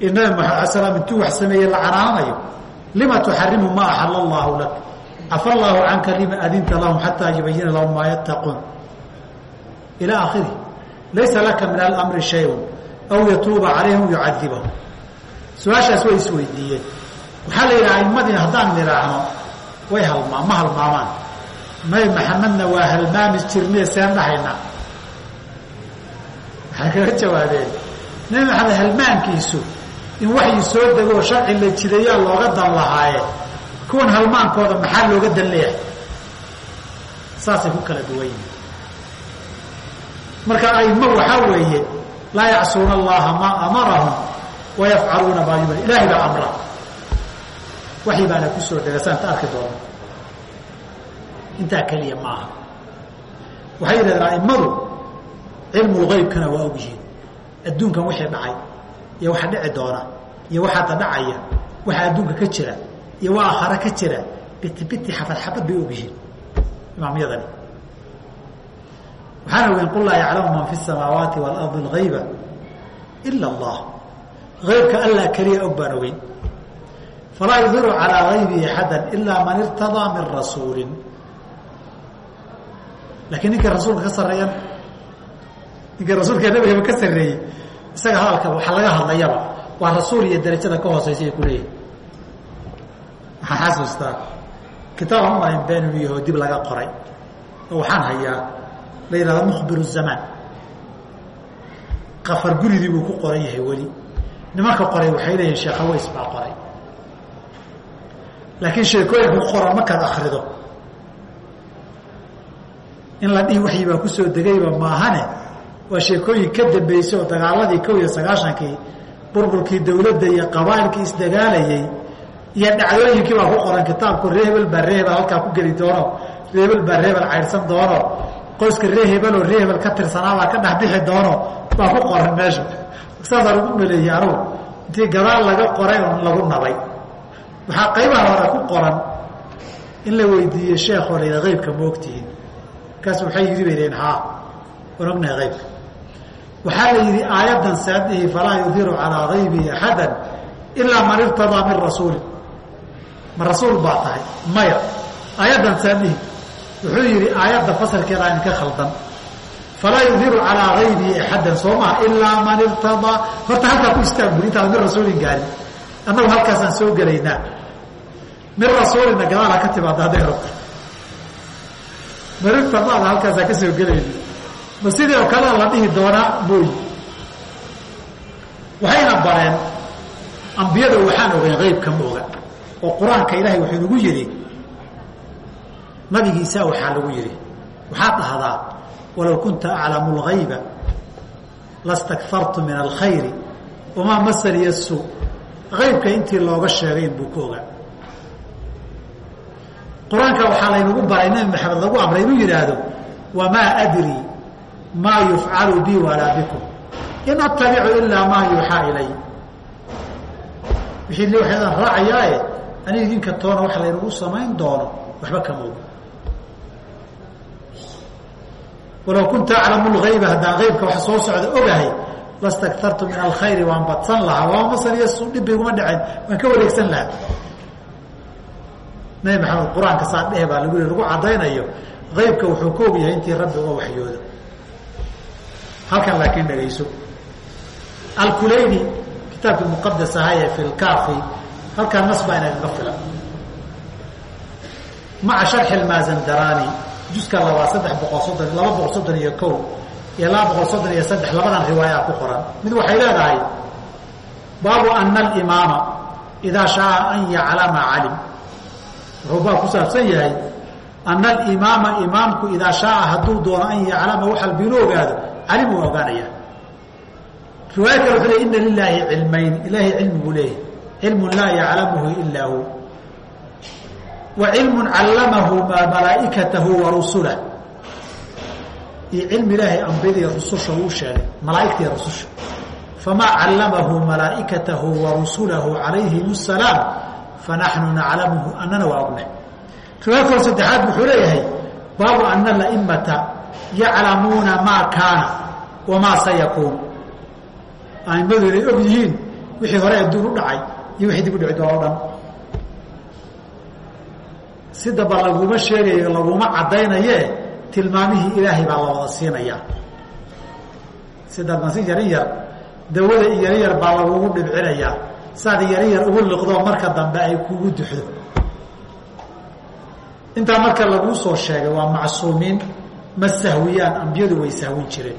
A: In maxamed ala slam intuu wax sameeyey la canaanayo. Lima tuxarimu ma axala allahu lak? Cafa allaahu canka lima adinta lahum xataa yubayina lahum maa yattaquun ilaa akhiri laysa laka min alamri shayun aw yatuuba calayhim yucadibahum su'aashaas way isweydiiyeen waxaa la yidhaha aimadii haddaan nidhaahno way halmaa ma halmaamaan nabi maxamedna waa halmaami jirnee seen dhahaynaa waxay kaga jawaabeen nabi maxamed halmaankiisu in waxii soo degoo sharci la jidayaa looga dan lahaaye kuwan halmaankooda maxaa looga dan leeyahay saasay ku kala duwan yihiin marka aimo waxaa weeye laa yacsuuna allaha maa amarahum wayafcaluuna maa yumar ilaahay baa amra. Waxii baana ku soo dega saanta arki doona. Intaa keliya maaha waxay yidhahdeen aimadu cilmulgeybkana waa ogyihiin adduunkan wixii dhacay iyo waxa dhici doona iyo waxaada dhacaya waxa adduunka ka jira iyo waa akhare ka jira biti biti xabad xabad bay ogyihiin imaamyadani waxaana ogeyn qul laa yaclamu man fi samaawaati waalardi algayba ila allah. Aybka allah keliya og baan ogeyn falaa yudiru calaa gaybihi axada ilaa man irtadaa min rasuulin. Laakiin ninka rasuulka ka sarreeyan ninka rasuulka nabigaba ka sarreeyey isaga hadalka waxa laga hadlayaba waa rasuul iyo darajada ka hooseysa ay kuleeyihin waxaan xasuustaa kitaab aan been inuu yaho dib laga qoray. Oo waxaan hayaa la yidhahdo mukhbir zamaan qafar guridii buu ku qoran yahay weli. Nimanka qoray waxay leeyihiin sheekh aways baa qoray. Laakiin sheekooyinku qoran markaad akrido in la dhihi waxii baa ku soo degayba maahane waa sheekooyin ka dambeysay oo dagaaladii kow iyo sagaashankii burburkii dawladda iyo qabaa'ilkii isdagaalayay iyo dhacdooyinkii baa ku qoran kitaabku ree hebel baa ree hebel halkaa ku geli doono ree hebel baa ree hebel caydhsan doono qoyska ree hebel oo ree hebel ka tirsanaabaa ka dhex bixi doono baa ku qoran meesha. Saasaan ugu maleeyey anugu intii gadaal laga qoray on lagu nabay. Waxaa qaybaha hore ku qoran in la weydiiyey sheekoo la yidhaha qaybka ma ogtihiin markaas waxay yidhi bay lehin haa waan ognahay qaybka waxaa la yidhi aayaddan saadihi falaa yudiru calaa haybii axada ilaa man irtadaa min rasuulin. Ma rasuul baa tahay maya. Aayaddan saadihi wuxuu yidhi aayadda fasalkeeda idinka khaldan. Falaa yudiru calaa haybii axadan soo ilaa man irtadaa. Horta halkaa ku istaag buri intaad min rasuulin gaarin. Annagu halkaasaan soo gelaynaa. Min rasuulina gadaala ka timaada hadday rabto. Min irtadaada halkaasaa ka soo gelayna ma sidii oo kalea la dhihi doonaa mooyi waxayna bareen ambiyada waxaan ogeyn qaybka ma oo qur'aanka ilaahay wuxuu nagu yidhi nabigiisa waxaa lagu yidhi waxaad dhahdaa walow kunta aclamu اlgayba lastakartu min alkhayri wamaa masaniya suu qaybka intii looga sheegay inbuu ka ogaa. Qur'aanka waxaa laynagu baray nabi maxamed lagu amray inuu yidhaahdo wamaa adri maa yufcalu bi walaa bikum. In attabicu ilaa maa yuuxaa ilay. Wixii li waxaydaan raacayaae ani idinka toona wax laynagu samayn doono waxba kama og walow kunta aclamu lgayba haddaan qaybka wax soo socda ogahay lastakartu min alkhayri waan badsan lahaa waa masaliya su dhib iguma dhaceen waan ka wareegsan lahaa. Nabi maxamed qur'aanka saa dhehe baa lagu lagu caddaynayo qaybka wuxuu ka og yahay intii rabbi uga waxyooda. Halkan laakiin dhegayso alkulayni kitaabkii muqadas ahaa ee fi lkaafi halkaa nas baa inagaga filan. Maca sharxi lmaazandarani juska labaa saddex boqol soddon laba boqol soddon iyo kow iyo laba boqol soddon iyo saddex labadan riwaayaa ku qoran. Mid waxay leedahay baabu ana alimaama idaa shaaa an yaclama calim. Wuxuu baab ku saabsan yahay ana alimaama imaamku idaa shaaa hadduu doono an yaclama wax alba inuu ogaado calim uu ogaanaya riwaaya kale wuxuu le ina lilaahi cilmayn ilaahay cilmi buu leeyahy cilmun laa yaclamuhu ilaa hu wa cilmun callamahu malaa'ikatahu wa rusulah iyo cilmi ilaahay ambiyadii rususha uu sheegay malaa'igtii rususha. Famaa callamahu malaa'ikatahu wa rusulahu calayhim asalaam fanaxnu naclamuhu annana waa ognay riwaaya kalo saddexaad wuxuu leeyahay baabu ana ala'immata yaclamuuna maa kaana wamaa sayakuun. A'immadu inay og yihiin wixii hore adduun u dhacay iyo wixii dib u dhici doona o dhan sidaba laguma sheegayo laguma caddaynaye tilmaamihii ilaahay baa la wada siinayaa. Sidaba si yarin yar dawada yarin yar baa lagugu dhibcinayaa. Saad yarin yar ugu liqdoo marka dambe ay kugu duxdo. Intaa marka laguu soo sheegay waa macsuumiin ma sahwiyaan ambiyadu way sahwin jireen.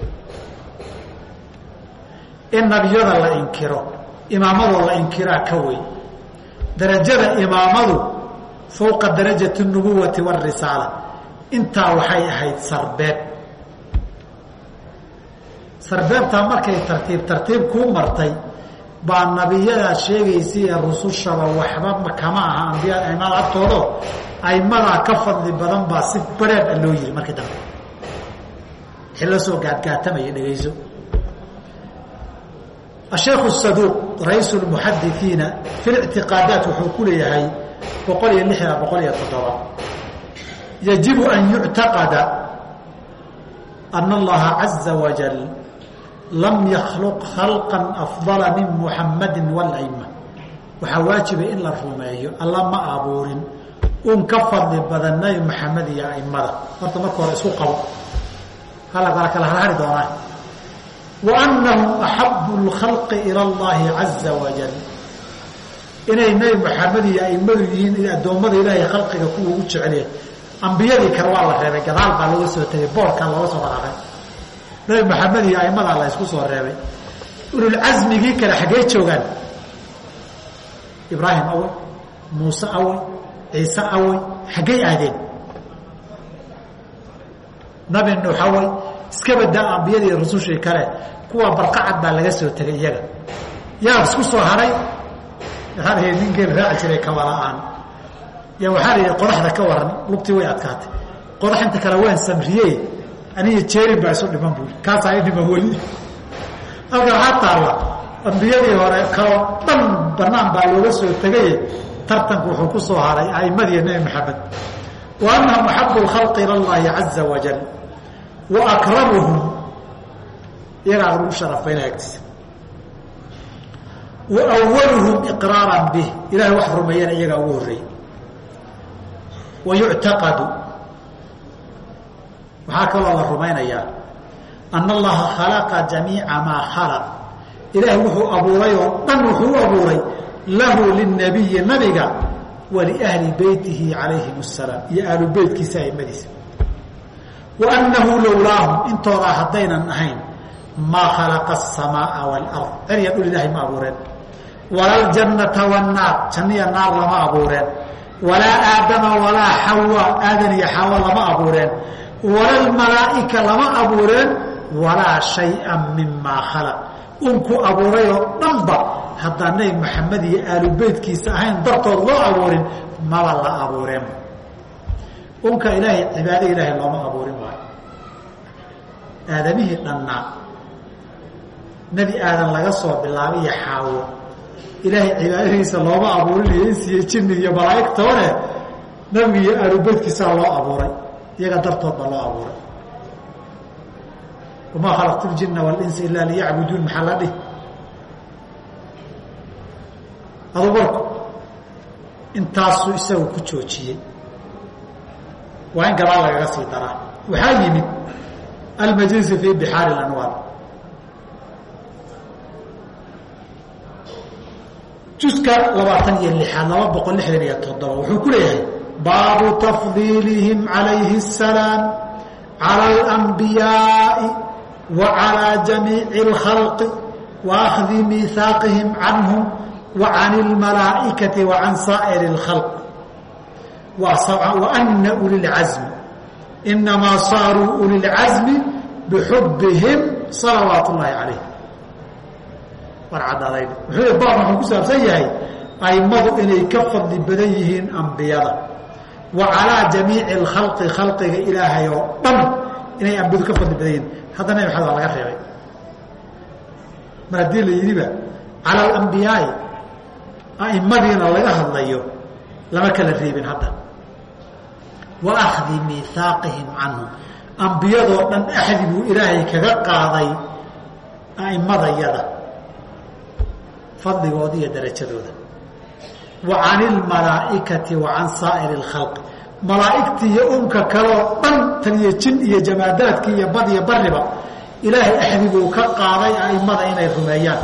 A: In nabiyada la inkiro imaamadoo la inkiraa ka weyn. Darajada imaamadu fowqa darajati nubuwati warisaala intaa waxay ahayd sarbeeb. Sarbeebtaa markay tartiib tartiib kuu martay baa nabiyadaad sheegaysa ee rusushaba waxba kama aha ambiyada aimada agtoodo aimadaa ka fadli badan baa si bareed a loo yiri markii dambe. Wixii soo gaadgaatamaya dhegayso. Asheekhu saduuq ra'iisu lmuxadisiina fi lictiqaadaat wuxuu ku leeyahay boqol iyo lix ilaa boqol iyo toddoba. Yajibu an yuctaqada ana allaha caza wajal lam yakhluq khalqan afdala min muxamadi walaima waxaa waajiba in la rumeeyo alla ma abuurin un ka fadli badan nabi maxamed iyo aimada horta marka hore isku qabo. Kala kala harhari doonaa. Wa anahum axabu lkhalqi ila allahi caza wajal inay nebi maxamed iyo aimadu yihiin addoommada ilaahay khalqiga kuwa ugu jeceliya ambiyadii kale waa la reebay gadaal baa looga soo tegay boorkaa looga soo dhaqaaqay nebi maxamed iyo aimadaa la isku soo reebay. Ululcasmigii kale xaggee joogaan. Ibraahim awey muuse awey ciise awey xaggay aadeen. Nabi nuux awey iska badaa ambiyadii rusushii kale. Kuwa barqacad baa laga soo tegay iyaga. Yaa isku soo haray waxaa la nin geel raaci jiray kabala-aan ya waxaa la yidhi qodaxda ka waran lugtii way adkaatay. Qodax inta kale waan samriye aniga jeerin baa isu dhiman buuri. Kaasaa i dhiman weli halka waxaa taalla ambiyadii hore kao dhan banaan baa looga soo tegay tartanku wuxuu ku soo haray a'imadii nebi maxamed. Wa anahum axabu lkhalqi ila llahi caza wajal wa akramuhum iyagaa lagu sharafayna agtiisa wa awaluhum iqraaran bih ilahay wax rumeeyana iyagaa ugu horreeyey wa yuctaqadu waxaa kaloo la rumaynayaa ana allaha khalaqa jamiica maa khalaq ilaahay wuxuu abuuray oo dhan wuxuu u abuuray lahu linabiyi nabiga waliahli beytihi calayhim asalaam iyo ahlu beytkiisa aimadiisa wa annahu lowlaahum intoodaa haddaynan ahayn maa khalaqa asamaaa waalard cerya dhul ilaahay ma abuureen walaa aljannata wannaar. Janniya naar lama abuureen. Walaa aadama walaa xawa aadan iyo xawa lama abuureen. Wala almalaa'ika lama abuureen. Walaa shay-an mimaa khalaq. Unku abuuray oo dhanba haddaan nebi maxamed iyo aalu beytkiisa ahayn dartood loo abuurin maba la abuureen. Unka ilaahay cibaado ilaahay looma abuurin waayo. Aadamihii dhannaa nebi aadan laga soo bilaabay xaawo ilaahay cibaadadiisa looma abuurinayo insiiyo jinni iyo malaa'igtoone nebiga iyo aalu beytkiisaa loo abuuray. Iyaga dartood baa loo abuuray. Wamaa khalaqtu ljina walinsa ilaa liyacbuduun maxaa la dhihi? Adu warku intaasuu isagu ku joojiyey. Waa in gadaal lagaga sii daraa. Waxaa yimid almajlisi fii bixaari اlanwaar juska labaatan iyo lixaad laba boqol lixdan iyo toddoba wuxuu ku leeyahay baabu tafdiilihim calayhi الsalaam calى اlanbiyaaءi wa calى jamiici اlkhalqi wa akhdi miihaaqihim canhum wa can اlmalaa'ikati wa can saa'iri اlkhalq wa ana uli اlcasmi inamaa saaruu uli اlcasmi bixubihim salawaat اllahi calayh war cadadayn wuxuu baab wuxuu ku saabsan yahay aimadu inay ka fadli badan yihiin ambiyada. Wa calaa jamiici alkhalqi khalqiga ilaahay oo dhan inay ambiyadu ka fadli badan yihiin. Haddana nabi laga reebay. Mar haddii la yidhiba cala alambiyaai aimadiina laga hadlayo lama kala reebin hadda. Wa akhdi miihaaqihim canhum. Ambiyadoo dhan axdi buu ilaahay kaga qaaday aimadayada fadligooda iyo darajadooda. Wa can ilmalaa'ikati wa can saa'iri اlkhalqi malaa'igtii iyo unka kaleoo dhan tan iyo jin iyo jamaadaadkii iyo bad iyo bariba ilaahay axdi buu ka qaaday aimada inay rumeeyaan.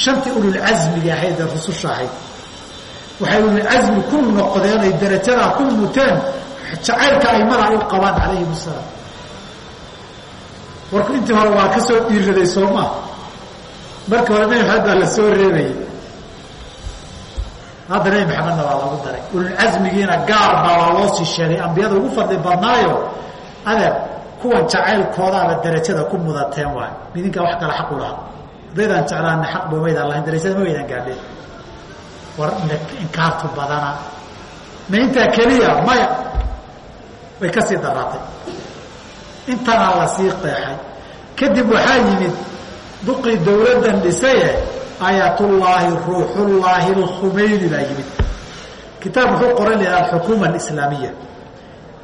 A: Shantii ululcasmiga ahayd ee rususha ahayd. Waxay ululcasmi ku noqdeen ay darajadaa ku muteen jacaylka aimada ay u qabaan calayhim asalaam warku intii hore waa ka soo dhiiraday soo markii hore nebi maxamed baa la soo reebayey hadda nebi maxamedna waa lagu daray. Ululcasmigiina gaar baa loo sii sheegay. Ambiyada ugu fadli badnaayo adeer kuwan jacaylkoodaaba darajada ku mudateen waay midinkaa wax kale xaq u lahaa. Haddaydaan jeclaana xaq ba maydaan lahayn darajada ma waydaan gaadheen war inkaartu badana. Ma intaa keliya maya way ka sii daraatay. Intanaa la sii qeexay. Kadib waxaa yimid duqii dawladdan dhisaye aayatullaahi ruuxullaahi alkhumayni baa yimid. Kitaab wuxuu qoran lahaa alxukuuma alislaamiya.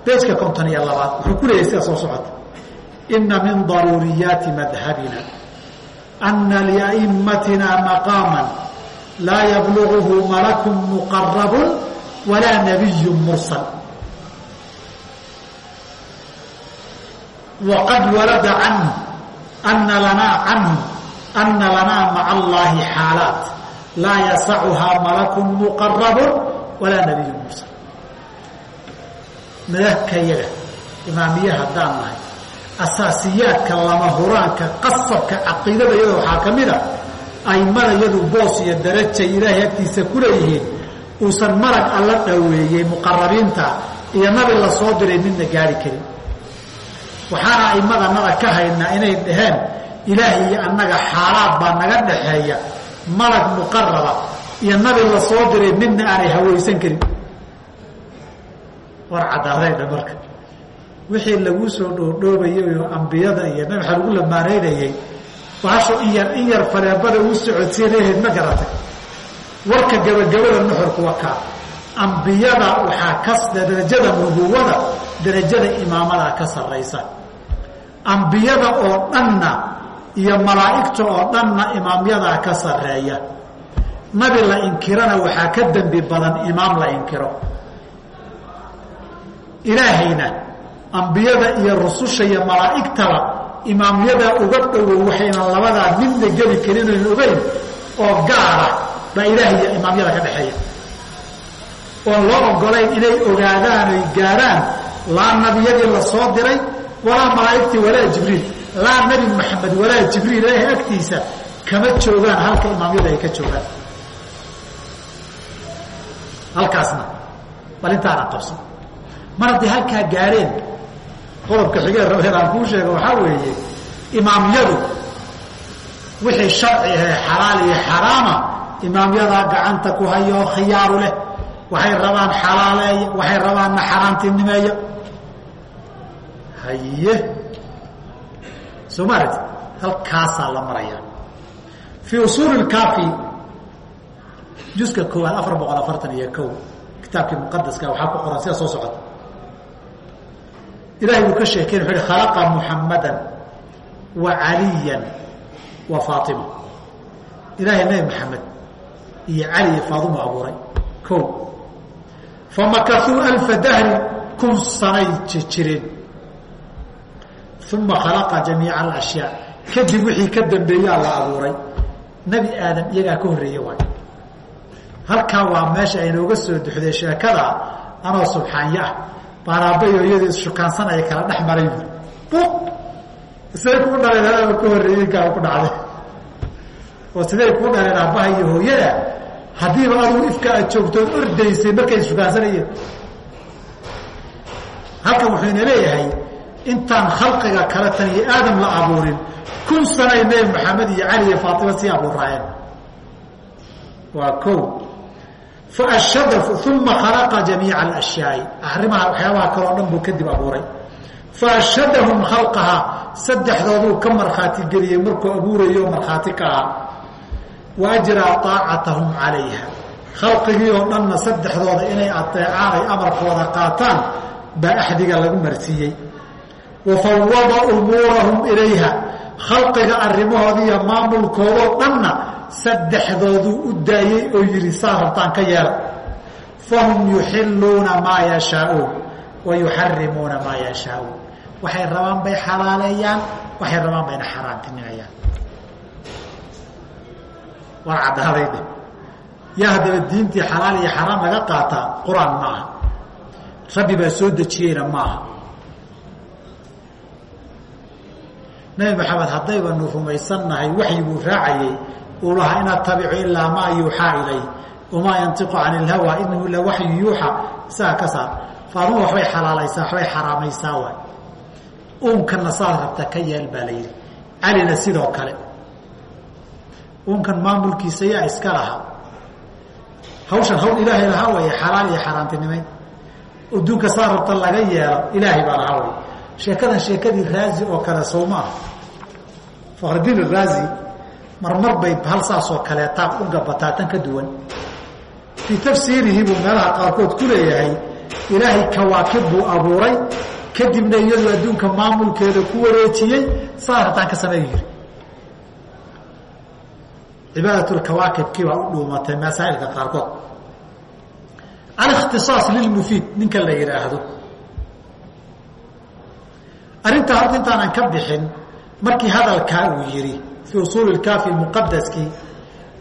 A: Beejka konton iyo labaad wuxuu ku leeyahay sida soo socota ina min daruuriyaati madhabina ana lia'immatina maqaama laa yabluguhu malakun muqarabun walaa nabiyu mursal. Waqad walada canhu ana lanaa canhu ana lanaa maca allaahi xaalaat laa yasacuhaa malakun muqarabun walaa nabiyu mursal madahkayaga imaamiye haddaan nahay asaasiyaadka lama huraanka qasabka caqiidada iyada waxaa ka mid a aimada iyadu boos iyo darajay ilaahay agtiisa ku leeyihiin uusan marag alla dhoweeyey muqarabiinta iyo nabi la soo diray midna gaari karin waxaana aimadanada ka haynaa inay dhaheen ilaahay iyo annaga xaalaad baa naga dhaxeeya malag muqaraba iyo nabi la soo diray midna aanay hawaysan karin. War caddaadayda marka. Wixii laguu soo dhoodhoobayay oo ambiyada iyo nabi waxaa lagu lamaanaynayay baasho in yar in yar fareebada uu socodsiinahayd ma garatay. Warka gabagabada nuxurku waa kaa ambiyada waxaa ka darajada nubuwada darajada imaamada ka sarraysa. Ambiyada oo dhanna iyo malaa'igta oo dhanna imaamyadaa ka sarreeya. Nabi la inkirana waxaa ka dembi badan imaam la inkiro. Ilaahayna ambiyada iyo rususha iyo malaa'igtaba imaamyadaa uga dhowow waxayna labadaa midna geli karin oyn ogeyn oo gaara baa ilaah iyo imaamyada ka dhexeeya oon loo ogolayn inay ogaadaan oy gaarhaan laa nabiyadii la soo diray walaa malaa'igtii walaa jibriil laa nebi maxamed walaa jibriil ilaahay agtiisa kama joogaan halka imaamyada ay ka joogaan. Halkaasna bal intaana qabso mar hadday halkaa gaareen qodobka xigee rabeen aan kuu sheego waxaa weeye imaamyadu wixii sharci ahee xalaal iyo xaraama imaamyadaa gacanta ku hayo oo khiyaaru leh waxay rabaan xalaaleeya waxay rabaanna xaaraantinimeeya haye soo ma halkaasaa la marayaa fii usuuli kaafi juska koowaad afar boqol afartan iyo kow kitaabkii muqadaska waxaa ku qoran sida soo socota ilahay buu ka sheekey wuxu uhi khalaqa muxamada wa caliya wa faatima. Ilaahay nebi maxamed iyo cali iyo faatimu abuuray. O famakasuu alfa dahri kun sanay jireen uma khalaqa jamiica alashyaa kadib wixii ka dambeeyaa la abuuray nebi aadam iyagaa ka horreeye waay halkaa waa meesha aynooga soo duxday sheekada anoo subxaanyo ah baanaabbayo iyadoo isshukaansanaya kala dhex maray bu siday kuu dhaleen ka horreeyey kaa ku dhacday oo siday kuu dhaleen aabbaha iyo hooyada haddiiba adugu ifka aad joogtood ordaysay markay ishukaansanayeen halkan wuxuu ina leeyahay intaan khalqiga kale tan iyo aadam la abuurin kun sanay nebi maxamed iyo cali iyo faatima sii abuuraayeen waa ko faashada uma khalaqa jamiica alashyaai. Arrimaha waxyaabaha kaleo dhan buu kadib abuuray. Faashhadahum khalqahaa saddexdooduu ka markhaati geliyey markuu abuurayo markhaati ka ahaa wa ajraa aacatahum calayha. Khalqigii oo dhanna saddexdooda inay adeecaan ay amarkooda qaataan baa axdiga lagu marsiiyey. Wa fawada umuurahum ilayha. Khalqiga arrimahooda iyo maamulkoodoo dhanna saddexdooduu u daayey oo yidhi saa rabtaan ka yeela. Fahum yuxiluuna maa yashaauun wa yuxarimuuna maa yashaauun. Waxay rabaan bay xalaaleeyaan waxay rabaan bayna xaaraantinimayaan war caddaadayde yaa haddaba diintii xalaal iyo xaraam laga qaataa qur'aan ma aha. Rabbi baa soo dejiyeyna maaha nebi maxamed haddaybaanu rumaysannahay waxyi buu raacayey. Uu lahaa in atabicu ilaa maa yuuxaa ilay wamaa yantiqu can ilhawa inahu ila waxyu yuuxa. Isaga ka saar faaduma waxbay xalaalaysaa waxbay xaraamaysaa waay. Uunkana saad rabta ka yeel baa la yidhi. Calina sidoo kale uunkan maamulkiisa yaa iska lahaa. Hawshan hawl ilaahay lahaa waye xalaal iyo xaaraantinimayn adduunka saa rabta laga yeelo ilaahay baa lahaa way sheekadan sheekadii raazi oo kale sowma ah fakhridiin araazi marmar bay hal saasoo kaleetaa u gabataa tan ka duwan. Fii tafsiirihi buu meelaha qaarkood ku leeyahay ilaahay kawaakib buu abuuray. Kadibna iyadu adduunka maamulkeeda ku wareejiyey saa rabtaan ka sameey yiri cibaadatlkawaakibkii baa u dhuumatay masaa'ilka qaarkood. Alikhtisaas lilmufiid ninka la yidhaahdo arrintaa horta intaanan ka bixin markii hadalkaa uu yidhi fii usuuli kaafi muqadaskii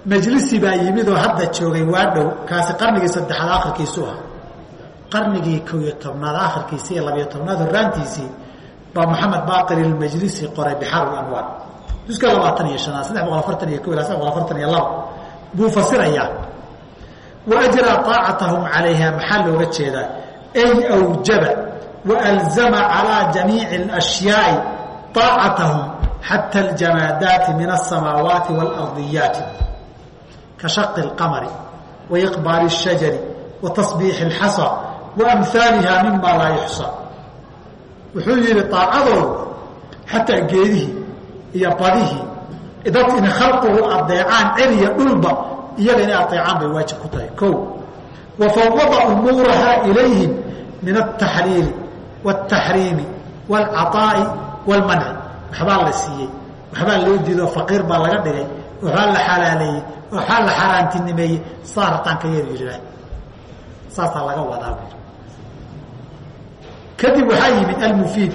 A: majlisi baa yimid oo hadda joogay waa dhow kaasi qarnigii saddexaad akhirkiisu ah qarnigii kow iyo tobnaad akhirkiisii iyo labiyo tobnaad horaantiisii baa moxamed baaqir ilmajlisi qoray bixaar anwaar juska labaatan iyo shanaad saddex boqol afartan iyo ko ilaa saddex boqol afartan iyo laba buu fasirayaa wa ajraa aacatahum calayha maxaa looga jeedaa ay awjaba wa alzama calaa jamiici alashyaai aacatahum xata aljamaadaati min asamaawaati waalardiyaati ka shaqi اlqamari waiqbaali الshajari wa tasbiixi اlxasa wa amhaaliha mima laa yuxsa wuxuu yihi aacadoodu xataa geedihii iyo badihii dad in khalqigu adeecaan celiya dhulba iyaga inay adeecaan bay waajib ku tahay o wafawada umuuraha ilayhim min ataxliili wاtaxriimi wاlcaطaa'i wاlmanci waxbaa la siiyey waxbaa loo diido faqiir baa laga dhigay waxbaa la xalaaleeyey waxbaa la xaaraantinimeeyey saa rataan ka yeer yidhah saasaa laga wadaa kadib waxaa yimid almufiid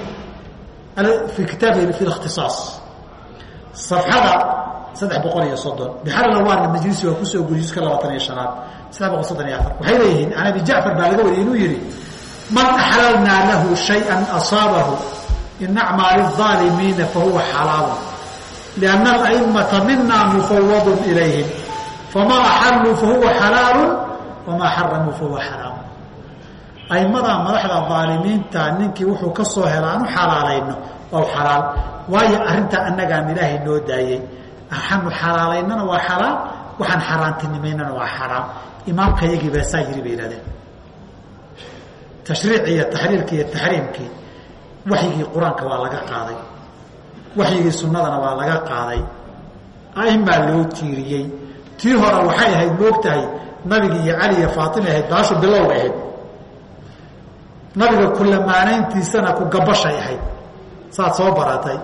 A: fi kitaabihi fi اkhtiصaas axada saddex boqol iyo soddon bixarlawaarna majlisi waa ku soo guriy iska labaatan iyo shanaad saddex boqol soddon iyo afar waxay leeyihiin an abi jacfar baa laga wariyay inuu yihi man axlalnaa lahu shayan asaabahu inacma lilaalimiina fahuwa xalaalu lianna alaimata mina mufawadun ilayhim famaa axalluu fahuwa xalaalu wamaa xaramuu fahuwa xaraamu aimadaa madaxda aalimiinta ninkii wuxuu ka helaa aan xalaalayno waa xalaal. Waayo arintaa anagaan ilaahay noo daayey waxaanu xalaalaynana waa xalaal waxaan xaaraantinimaynana waa xaraam imaamka yagii baa saa yiri bay yihahdeen tashriici iyo taxliilkii iyo taxriimkii waxyigii qur'aanka waa laga qaaday. Waxyigii sunnadana waa laga qaaday. Aimaa loo tiiriyey. Tii hore waxay ahayd moogtahay nabiga iyo cali iyo faatima ahayd baashu bilowga ahayd. Nabiga kulamaanayntiisana ku gabashay ahayd saad soo baratay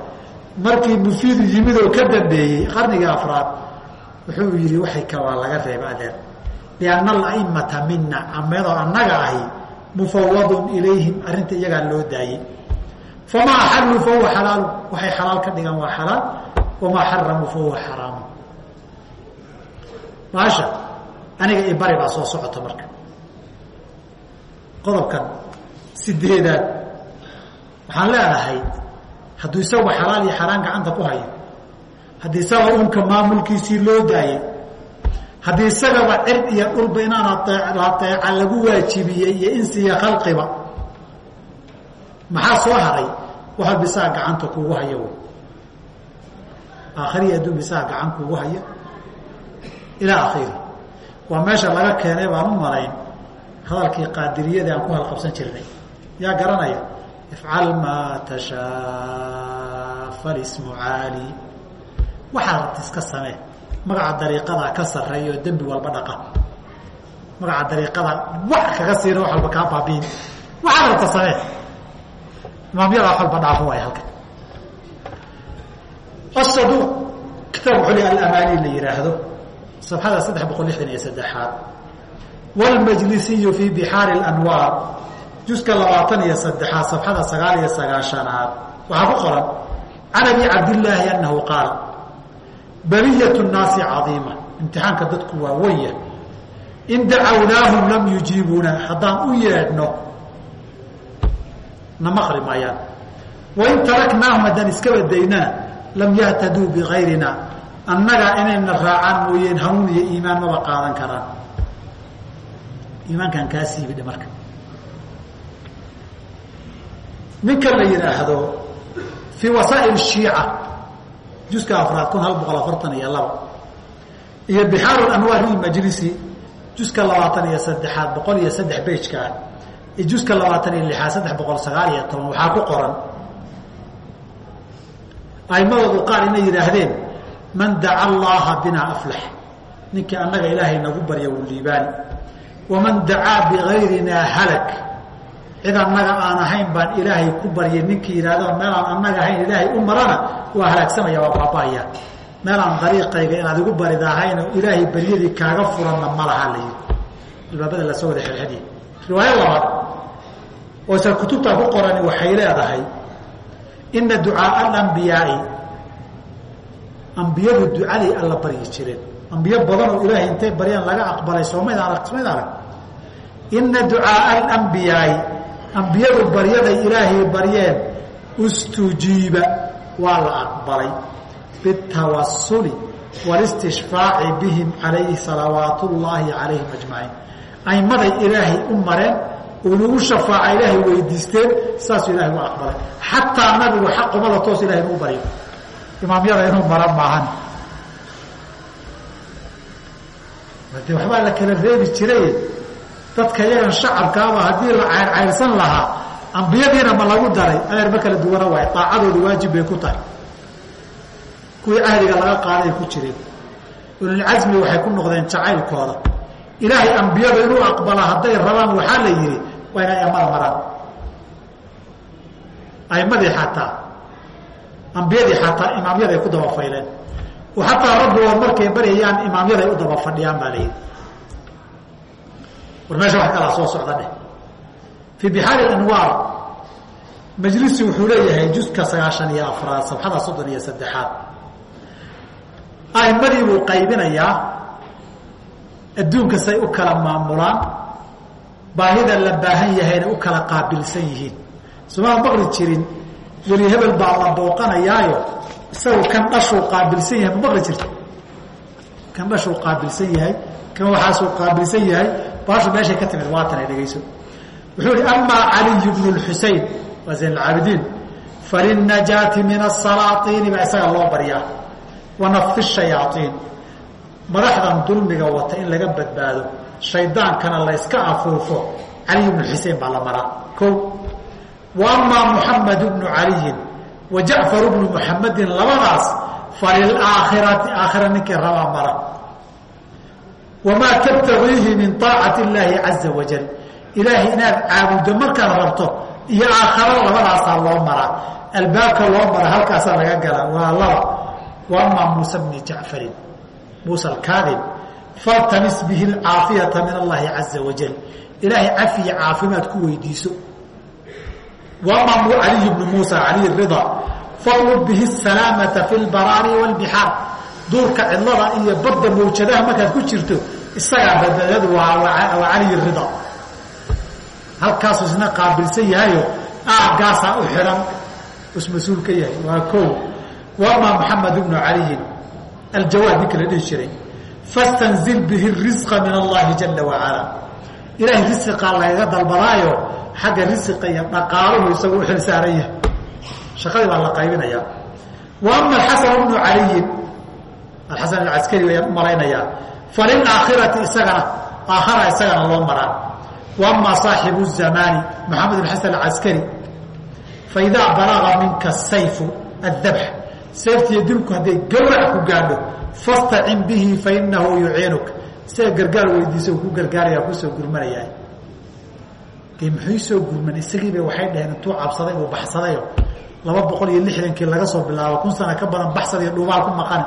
A: markii mufiidu yimid oo ka dambeeyey qarnigii afraad wuxuu yihi waxay ka waa laga reeba adeer. Lianna alaimata mina ameedoo annaga ahi mufawadun ilayhim arrinta iyagaa loo daayey. Famaa axalluu fahuwa xalaalu waxay xalaal ka dhigaan waa xalaal. Wamaa xaramuu fahuwa xaraamu maasha aniga i bari baa soo socota marka. Qodobkan sideedaad waxaan leenahay hadduu isagoo xalaal iyo xaraan gacanta ku hayo haddii isagoo unka maamulkiisii loo daayey haddii isagaba cir iyo dhulba inaan aeeca lagu waajibiyey iyo insi iyo khalqiba maxaa soo haray? Waxa bisaa gacanta kugu haya wy aakhiriya adduun bisaa gacan kugu haya ilaa akhiri waa meesha laga keenay baan u malayn hadalkii qaadiriyada aan ku halqabsan jirnay. Yaa garanaya ifcal maa tashaa falismu caali waxaad rabta iska samee magaca dariiqadaa ka sarreeya oo dembi walba dhaqa magaca dariiqada wax kaga siina wax walba kaa baabiin waxaad rabta samee imaamyada wax walba dhaafo waay halkan asaduuq kitaab le alamaani la yihaahdo safxada saddex boqol lixdan iyo saddexaad wاlmajlisiyu fi bixaari اlanwaar juska labaatan iyo saddexaad safxada sagaal iyo sagaashanaad. Waxaa ku qoran can abi cabdillaahi anahu qaal bariyat الnaasi cadiima. Imtixaanka dadku waa wenya in dacawnaahum lam yujiibuuna haddaan u yeedhno na maqri maayaan wain taraknaahum haddaan iskaba daynana lam yahtaduu bigayrina. Annaga inayna raacaan mooyeen hanuun iyo iimaan maba qaadan karaan. Iimaankan kaa marka ninka la yidhaahdo fii wasaa'il shiica juska afraad kun hal boqol afartan iyo laba iyo bixaaru anwaar ilmajlisi juska labaatan iyo saddexaad boqol iyo saddex bejka ah iyo juska labaatan iyo lixaad saddex boqol sagaal iyo toban waxaa ku qoran. Aimadoodu qaar inay yidhaahdeen man daca allaha binaa aflax. Ninkii annaga ilaahay nagu barya wuu liibaani. Waman dacaa bigayrinaa halak cid annaga aan ahayn baan ilaahay ku baryay ninkii yidhahdo meelaan annaga ahayn ilaahay u marana waa halaagsamaya waa baaba'aya meelaan dariiqayga inaad igu baridaahayn oo ilaahay baryadii kaaga furanna ma laha la yidhi. Albaabada la soo wada xerxediy riwaayo labaad. Oo isla kutubtaa ku qorani waxay leedahay ina ducaaa alambiyaai ambiyadu ducaday alla baryi jireen. Ambiyo badan oo ilaahay intay baryaan laga aqbalay arag soomayd arag ina ducaaa alambiyaai ambiyadu baryaday ilaahay baryeen ustujiiba waa la aqbalay. Bitawasuli walistishfaaci bihim calayhi salawaat ullaahi calayhim ajmaciin. Aimaday ilaahay u mareen lagu shafaaca ilaahay weydiisteen saasuu ilahay u aqbalay. Xataa nabigu xaqumada toos ilahay inuu baryo imaamyada inuu mara maahan. Hadee waxbaa la kala reebi jiray dadka yagan shacabkaaba haddii la cayrcayrsan lahaa ambiyadiina ma lagu daray. Adeer ma kala duwana waay daacadooda waajib bay ku tahay. Kuwii cahdiga laga qaaday ku jireen ululcasmi waxay ku noqdeen jacaylkooda. Ilaahay ambiyada inuu aqbala hadday rabaan waxaa la yidhi waa inay amada maraan. Aimadii xataa ambiyadii xataa imaamyaday ku daba fayleen oo xataa rabbigood markay baryayaan imaamyaday u daba fadhiyaan baa layidhi war meesha wax kalaa soo socda fii bixaari anwaar majlisi wuxuu leeyahay juska sagaashan iyo afraad sabxada soddon iyo saddexaad. Aimadii buu qaybinayaa adduunka say u kala maamulaan baahida la baahan yahayna u kala qaabilsan yihiin. Somaan maqli jirin weli hebel baa la booqanayaayo isagu kan dhashuu qaabilsan yahay ma maqli jirta kan dhashuu qaabilsan yahay kan waxaasuu qaabilsan yahay baashu meeshay ka timid waatan ay dhegayso. Wuxuu ihi amaa caliyu bnu lxusein waa zayn alcaabidiin falinajaati min asalaaiini baa isaga loo baryaa. Wanafi shayaaiin madaxdan dulmiga wata in laga badbaado. Shaydaankana layska afuufo caliy bnu xusein baa la maraa. O wa amaa bnu caliyin wa jacfar bnu muxamedin labadaas falilaakhirati aakhira ninkii rabaa mara wamaa tabtagiihi min aacati illaahi caza wajal ilaahay inaad caabuddo markaad rabto iyo aakharo labadaasaa loo maraa albaabka loo mara halkaasaa laga gala waa laba wa amaa muusa bni jacfarin muusa alkaadib faltamis bihi alcaafiyata min allahi caza wajal ilaahay cafiya caafimaad ku weydiiso wa amaa caliy bnu muusa caliy rida fatlub bihi asalaamata fi lbaraari wاlbixaar duurka cidlada iyo badda mawjadaha markaad ku jirto isagaa badbaadadu waa caliy rida. Halkaasuu isna qaabilsan yahayo aagaasaa u xidhan us-mas-uul ka yahay. Waa ko wa amaa maxamed bnu caliyin. Aljawaad ninka la dhihi jiray. Fastanzil bihi risqa min allahi jala wacala ilaahay risiqaa lagaga dalbadaayo xagga risiqa iyo dhaqaaluhu isagu u xil saaran yahay. Shaqadii baa la qaybinayaa. Wa ama alxasan bnu caliyin alxasan alcaskari u malaynayaa falilaakhirati isagana aakhara isagana loo maraa wa saaxibu zamaani maxamed bn xasan alcaskari faidaa balaga minka sayfu adabx seeftiiyo dilku hadday gawrac ku gaadho fastacin bihi fainahu yuciinuka isaga gargaar weydiisa uu ku gargaaraya ku soo gurmanayaa. Dee muxuu soo gurman? Isagiiba waxay dhaheen intuu cabsaday uu baxsadayo laba boqol iyo lixdankii laga soo bilaabo kun sana ka badan baxsad iyo dhuubaal ku maqani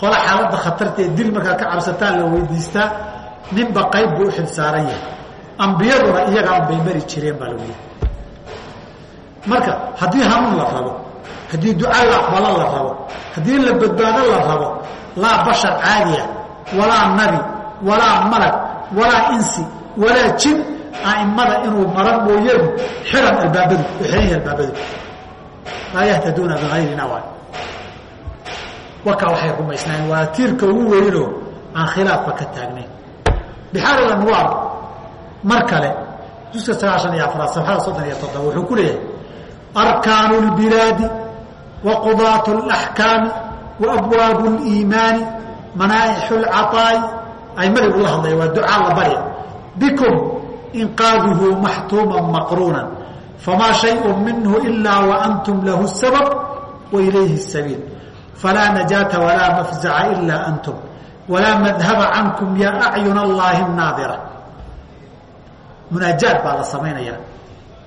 A: qola xaaladda khatarta ee dil markaa ka cabsataa la weydiistaa ninba qayb buu u yahay. Ambiyaduna iyagaan bay mari jireen baa yihi marka haddii hanuun la rabo haddii duca la aqbalo la rabo haddii la badbaado la rabo laa bashar caadiya walaa nabi walaa malag walaa insi walaa jin aimada inuu mara mooyeen xiran albaabadu u xiran yahi albaabadu. Laa yahtaduuna biayrina waay wakaa waxay rumaysnaayeen waa tiirka ugu weynoo aan khilaafba ka taagnayn bixaar anwaar mar kale juska sagaashan iyo afraad sabxada soddon iyo toddoba wuxuu ku leeyahay arkaanu اlbilaadi wa qudaat اlaxkaami wa abwaabu اliimaani manaaixu اlcaطaa'i aimadii buu la hadlaya waa ducaa la barya bikum inqaaduhu maxtuuma maqruunan famaa shayء minhu ilaa waantum lahu sabab wa ilayhi الsabiil falaa najaata walaa mafzaca ilaa antum walaa madhaba cankum ya acyuna allahi naadira munaajaad baa la samaynayaa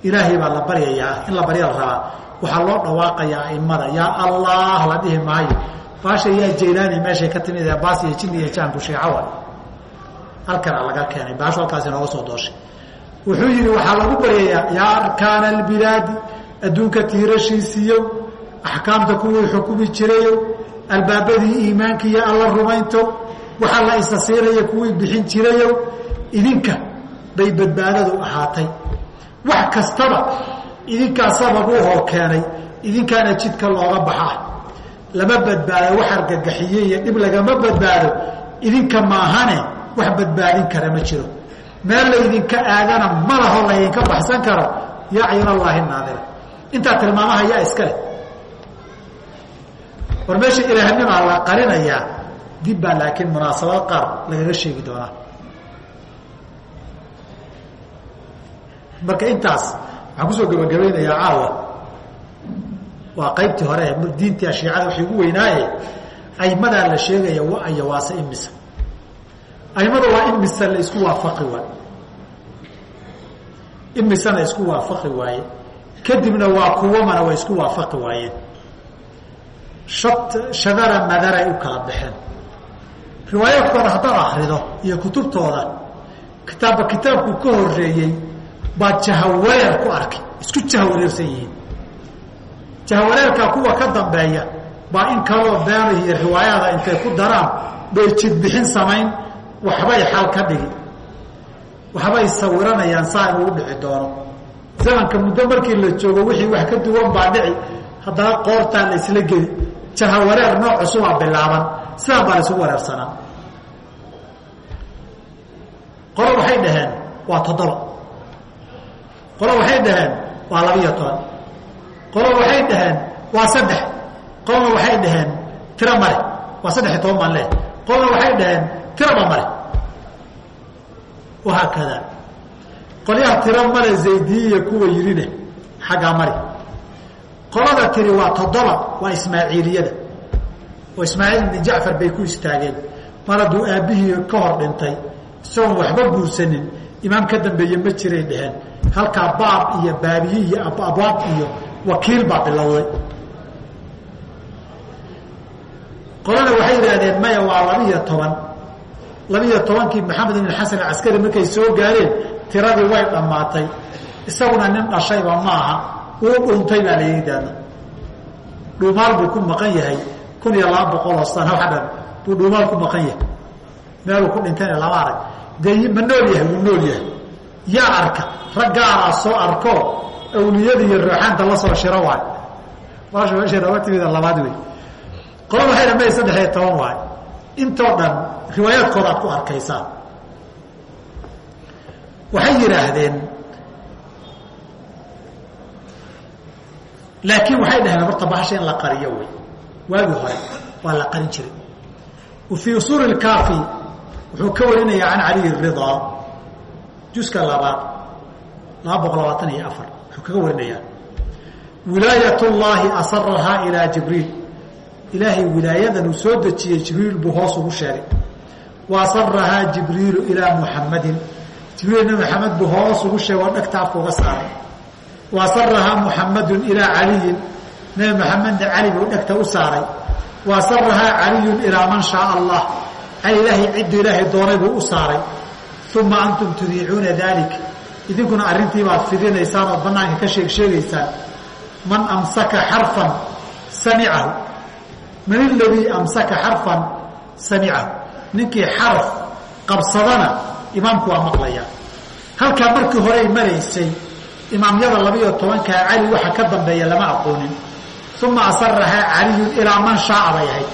A: ilaahay baa la baryayaa in la barya la rabaa waxaa loo dhawaaqayaa aimada yaa allah la dhihi maayo baasha yaa jaylaani meeshay ka timid ee baas iyo jin iyo jaanku sheecawa halkana laga keenay baashu halkaasi nooga soo dooshay wuxuu yidhi waxaa lagu baryayaa yaa arkaana albilaadi adduunka tiirashiisiiyo axkaamta kuwii xukumi jirayo albaabadii iimaanka iyo alla rumaynto waxaa la isa siinaya kuwii bixin jirayo idinka bay badbaadadu ahaatay. Wax kastaba idinkaa sabab u hoo keenay idinkaana jidka looga baxaa lama badbaado wax argagaxiye iyo dhib lagama badbaado idinka maahane wax badbaadin kara ma jiro. Meel laydinka aadana ma laho laydinka baxsan karo yaa caynallaahi naadira. Intaa tilmaamaha yaa iska leh war meesha ilaahnimaa la qarinayaa dib baa laakiin munaasabad qaar lagaga sheegi doonaa. Marka intaas waxaan ku soo gabagabaynayaa caawa. Waa qaybtii hore diintii ashiicada waxay ugu weynaaye aimadaa la sheegaya wa-aya waase imisa aimada waa in mise la isku waafaqi waay in misena isku waafaqi waaye. Kadibna waa kuwamana way isku waafaqi waayeen shadara madaray u kala baxeen. Riwaayaadkooda haddaad akrido iyo kutubtooda kitaabba kitaabku ka horeeyey baad jahawareer ku arkay isku jahawareersan yihiin. Jahawareerkaa kuwa ka dambeeya baa in kaloo beenah iyo riwaayada intay ku daraan bay jidbixin samayn waxbay xal ka dhigi. Waxbay sawiranayaan saa inuu dhici doono. Zamanka muddo markii la joogo wixii wax ka duwan baa dhici haddana qoortaa la isla geli jahawareer nooc cusubaa bilaaban. Sidaan baa la isugu wareersanaa qolo waxay dhaheen waa toddoba qolo waxay dhaheen waa labiyo toban. Qolo waxay dhaheen waa saddex. Qolona waxay dhaheen tiro male waa saddex iyo toban baan leh qolona waxay dhaheen tiraba male wahaakada qolyaha tiro male zaydiyiya kuwa yidhine xaggaa mari qolada tiri waa toddoba waa ismaaciiliyada. Oo ismaaciil ibni jacfar bay ku istaageen. Mar hadduu aabbihii ka hor dhintay. Isagoon waxba guursanin. Imaam ka dambeeye ma jiray dheheen. Halkaa baab iyo baabiye iyo abwaab iyo wakiil baa bilowday. Qolana waxay yidhaahdeen maya waa labiiyo toban. Labiiyo tobankii maxamed ibn xasan acaskari markay soo gaareen tiradii way dhammaatay. Isaguna nin dhashayba maaha uu dhuntay baa la yidhaahda dhuumaal buu ku maqan yahay kun iyo laba boqol oo sano hadhan buu dhuumaal ku maqan yahay. Meeluu ku dhintayna lama arag. Dee ma nool yahay wuu nool yahay. Yaa arka rag gaaraa soo arko awliyada iyo rooxaanta la soo shiro waay. Baasha meeshay nooga timida labaad wey qolada waxay dhamay saddex iyo toban waay. Intoo dhan riwaayaadkooda aad ku arkaysaa. Waxay yidhaahdeen laakiin waxay dhaheen horta bahasha in la qariyo wey waagii hore waa la qarin jiray. Wa fii usuuli kaafi wuxuu ka warinayaa can caliy ridaa juska labaad laba boqol labaatan iyo afar wuxuu kaga warinayaa. Wilaayat llaahi asarahaa ilaa jibriil. Ilaahay wilaayadan uu soo dejiyey jibriil buu hoos ugu sheegay. Wa asarahaa jibriilu ilaa muxamadin jibriil nabi maxamed buu hoos ugu sheegay oo dhegta afka uga saaray wa asarahaa muxamadun ilaa caliyin nabi maxamedna cali buu dhegta u saaray. Wa asarahaa caliyun ilaa man shaaa allah. Cali ilaahay cidduu ilaahay doonay buu u saaray. Uma antum tudiicuuna dalik idinkuna arrintii baad fidinaysaan oo banaanka ka sheeg sheegaysaan. Man amsaka xarfan samicahu man iladii amsaka xarfan samicahu ninkii xaraf qabsadana imaamku waa maqlayaa. Halkaa markii horey maraysay imaamyada labiiyo tobankaa cali waxa ka dambeeya lama aqoonin. Uma asarahaa caliyun ilaa man shaaa bay ahayd.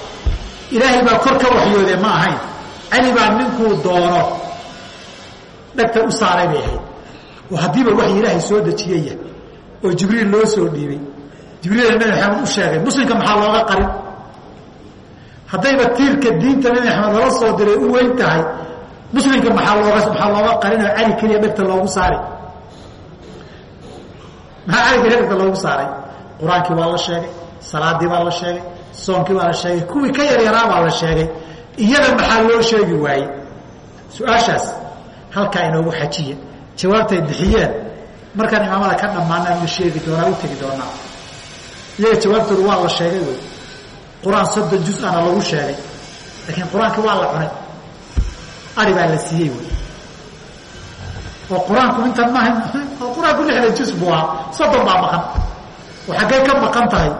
A: Ilaahay baa kor ka waxyoode ma ahayn. Cali baa ninkuu doono. Dhegta u saaray bay ahayd. Oo haddiiba wax ilaahay soo dejiyaya oo jibriil loo soo dhiibay. Jibriil nabi maxamed u sheegay muslimka maxaa looga qarin? Haddayba tiirka diinta nabi maxamed lala soo diray u weyn tahay. Muslimka maxaa looga maxaa looga qarin? Oo cali keliya dhegta loogu saaray maxaa cali keliya dhegta loogu saaray? Qur'aankii waa la sheegay salaadii baa la sheegay soonkii baa la sheegay kuwii ka yaryaraa baa la sheegay. Iyada maxaa loo sheegi waayey? Su'aashaas. Halkaa inoogu xajiya jawaabtay bixiyeen. Markaan imaamada ka dhammaanaan la sheegi doonaa u tegi doonaa. Iyaga jawaabtooda waa la sheegay wey qur'aan soddon juz ana lagu sheegay laakiin qur'aankii waa la cunay. Ari baa la siiyey wey oo qur'aanku intan maaha qur'aanku lixda juz buu ahaa. Soddon baa maqan. Oo xaggay ka maqan tahay.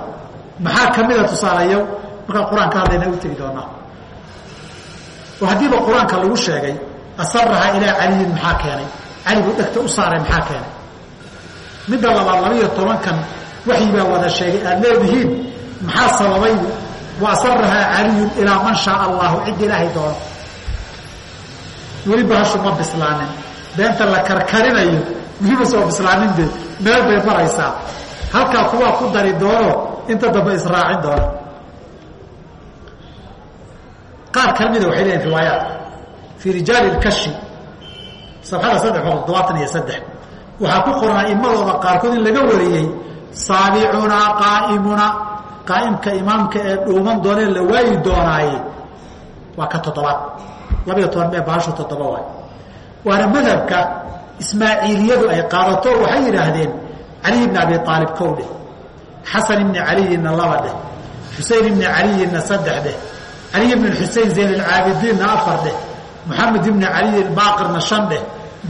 A: Maxaa kamida tusaalayo markaan qur'aan hadlayna u doonaa. Oo haddiiba qur'aanka lagu sheegay asaraha ilaa caliyin maxaa keenay? Cali buu dhegta u saaray maxaa keenay? Midda labaad labiiyo tobankan waxyi baa wada sheegay aad leedihiin maxaa sababay? Wa asarahaa caliyun ilaa man shaaa allahu cidda ilaahay doono. Weli bahashu ma bislaanin beenta la karkarinayo weliba soo bislaanin de meel bay maraysaa. Halkaa kuwaa ku dari doono inta dambe israacin doona qaar kala mida waxay leeyihiin riwaayaat fii rijaali lkashi safxada saddex boqol todobaatan iyo saddex. Waxaa ku qoran aimadooda qaarkood in laga wariyey saabicunaa qaa'imuna qaa'imka imaamka ee dhuuman doonee la waayi doonaaye. Waa ka toddobaad. Labiyo toban mee bahashu toddoba waay waana madhabka ismaaciiliyadu ay qaadato waxay yidhaahdeen caliy bni abi aalib kow dheh xasan ibni caliyinna laba dheh xusein ibni caliyinna saddex dheh caliy bn xusein zayn alcaabidiinna afar dheh moxamed ibni caliy baaqirna shan dheh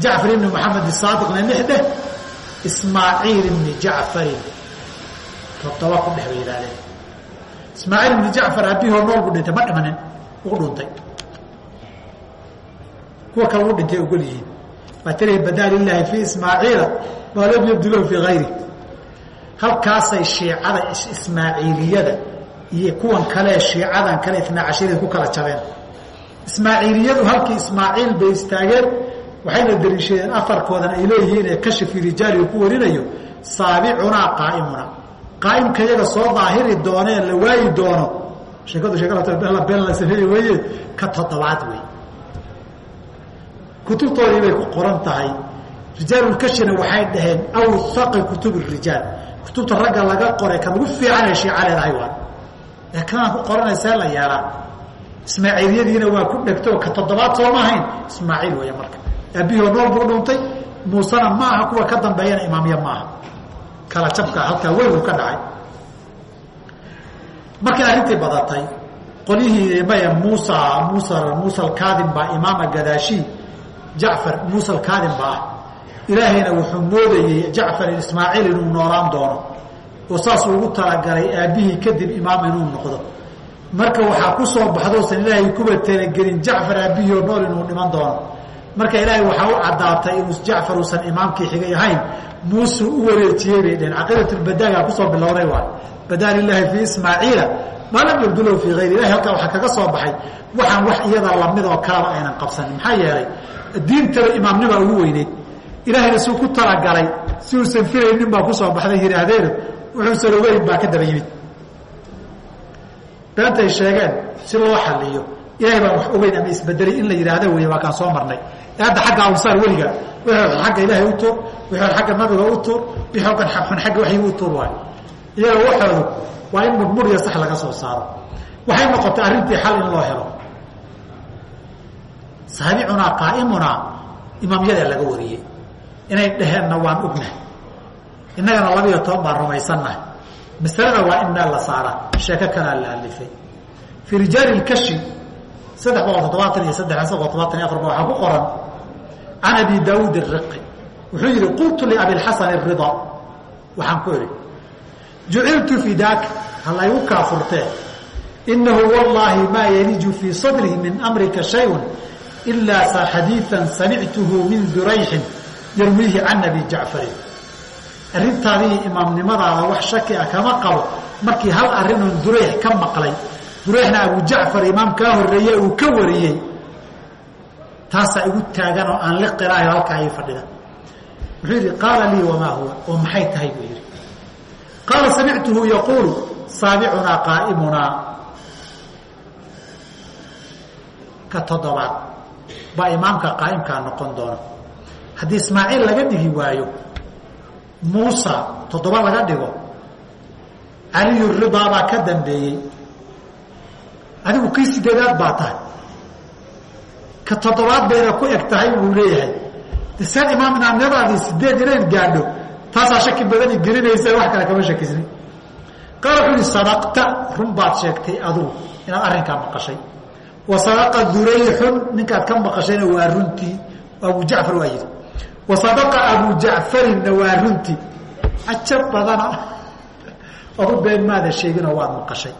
A: jacfar ibni moxamed saadiqna lix dheh ismaaciil ibni jacfarin toddoba ku dheh bay yidhahdeen ismaaciil ibni jacfar aabihoo nool buu dhintay ma dhimanin uu dhuntay kuwa kale u dhintay ogol yihiin. Waa tiri badaa lilaahi fii ismaaciila maa lam yabdulahu fii hayri halkaasay shiicada ismaaciiliyada iyo kuwan kale shiicadan kale itnaa cashirada ku kala jabeen. Ismaaciiliyadu halkii ismaaciil bay istaageen waxayna daliishadeen afarkoodan ay leeyihiin ee kashifi rijaaligu ku warinayo saabicunaa qaa'imuna. Qaa'imka iyaga soo daahiri doonee la waayi doono. Sheekadu sheekada been la sameeye weeye ka toddobaad wey kutubtoodii bay ku qoran tahay. Rijaalulkashina waxay dhaheen awhaqi kutub rijaal kutubta ragga laga qoray kan ugu fiicanee shiica leedahay waa. Ee kanaan ku qoranaysee la yeelaa ismaaciiliyadiina waa ku dhegto ka toddobaad soo ma ahayn. Ismaaciil weeye marka. Aabihoo nool buu dhuntay. Muusena ma aha kuwa ka dambeeyana imaamya maaha. Kala jabka halkaa weynuu ka dhacay. Markay arrintii badatay qolyihii maya muusa muusa muusa alkaadim baa imaama gadaashi jacfar muusa alkaadim ba ah. Ilaahayna wuxuu moodayey jacfar ismaaciil inuu noolaan doono. Oo saasuu ugu talagalay aabbihii kadib imaam inuu noqdo. Marka waxaa ku soo baxdousan ilaahay kuba talagelin jacfar aabbihii oo nool inuu dhiman doono. Marka ilaahay waxaa u caddaatay inuu jacfar uusan imaamkii xigay ahayn muuse u wareejiyey bay dheheen caqiidatulbadaagaa ku soo bilowday waay badaa lilaahi fii ismaaciila maa lam yabdulahu fii hayri ilahay halkaa waxaa kaga soo baxay. Waxaan wax iyada la mid oo kalaba aynan qabsanin. Maxaa yeelay diintaba imaamnima ugu weyneyd. Ilaahayna suu ku talagalay si uusan filaynin baa ku soo baxday yihaahdeen wuxuusan ogeyn baa ka daba yimid. Beentay sheegeen si loo xaliyo ilahay baan wax ogeyn ama isbedelay in la yidhaahdo wey waa kaan soo marnay. Hadda xagga awsaar weliga wixii agga ilaahay u tuur wixii agga nabiga u tuur wixii kan xun agga waxyiga u tuur waay iyaga waxoodu waa in murmuriya sax laga soo saaro. Waxay noqotay arrintii xal in loo helo saabicunaa qaa'imunaa imaamyadaa laga wariyey inay dhaheenna waan ognahay. Innagana labiiyo toban baan rumaysannahay masalada waa in meel la saara. Sheeko kalaa la alifay. Fii rijaali lkashi saddex boqol toddobaatan iyo saddex boqol todobaatan iyo afar ba waxaa ku qoran. Can abi daawuud ariqi wuxuu yihi qultu liabilxasan arida waxaan ku idhi juciltu fidaaka ha laygu kaafurtee inahu wallaahi maa yaliju fii sadrihi min amrika shayun ilaa xadiian samictuhu min durayxin yarwiihi can abi jacfarin arrintaadii imaamnimadaada wax shaki ah kama qabo markii hal arinoon durayx ka maqlay durayxna abu jacfar imaam kaa horeeye uu ka wariyey taasaa igu taagan oo aan liqilaayo halkaa ii fadhida wuxuu yidhi qaala lii wamaa huwa oo maxay tahay buu yidhi qaala samictuhu yaquulu saabicunaa qaa'imunaa ka toddobaad baa imaamka qaa'imkaa noqon doona. Haddii ismaaciil laga dhigi waayo muusa toddoba laga dhigo caliyu ridaa baa ka dambeeyey. Adigu kii sideedaad baa tahay. Ka toddobaad bayna ku eg tahay buu leeyahay. Seen imaam inaamnadaadii sideed inayn gaadho taasaa shaki badani gelinaysa wax kale kama shakisni. Qaala wuxuu ihi sadaqta run baad sheegtay adugu inaad arrinkaa maqashay wa sadaqa durayxun ninkaad ka maqashayna waa runtii abu jacfar waa yidhi wa sadaqa abu jacfarinna waa runtii cajab badana adu been maada sheeginoo waad maqashay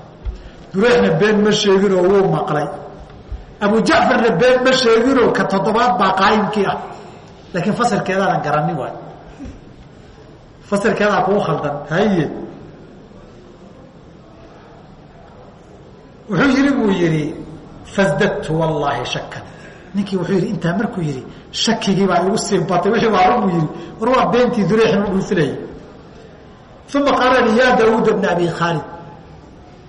A: durayxna been ma sheeginoo wuu maqlay abu jacfarna been ma sheeginoo ka toddobaad baa qaa'imkii ah laakiin fasilkeedaadan garanin waay fasilkeedaa kugu khaldan haye wuxuu yihi buu yihi fasdadtu wallaahi shakan ninkii wuxuu yidhi intaa markuu yidhi shakigii baa igu sii batay wixii run buu yidhi war waa beentii dureexin u dhuufinayay uma qaala li ya daawuud bna abi khaalid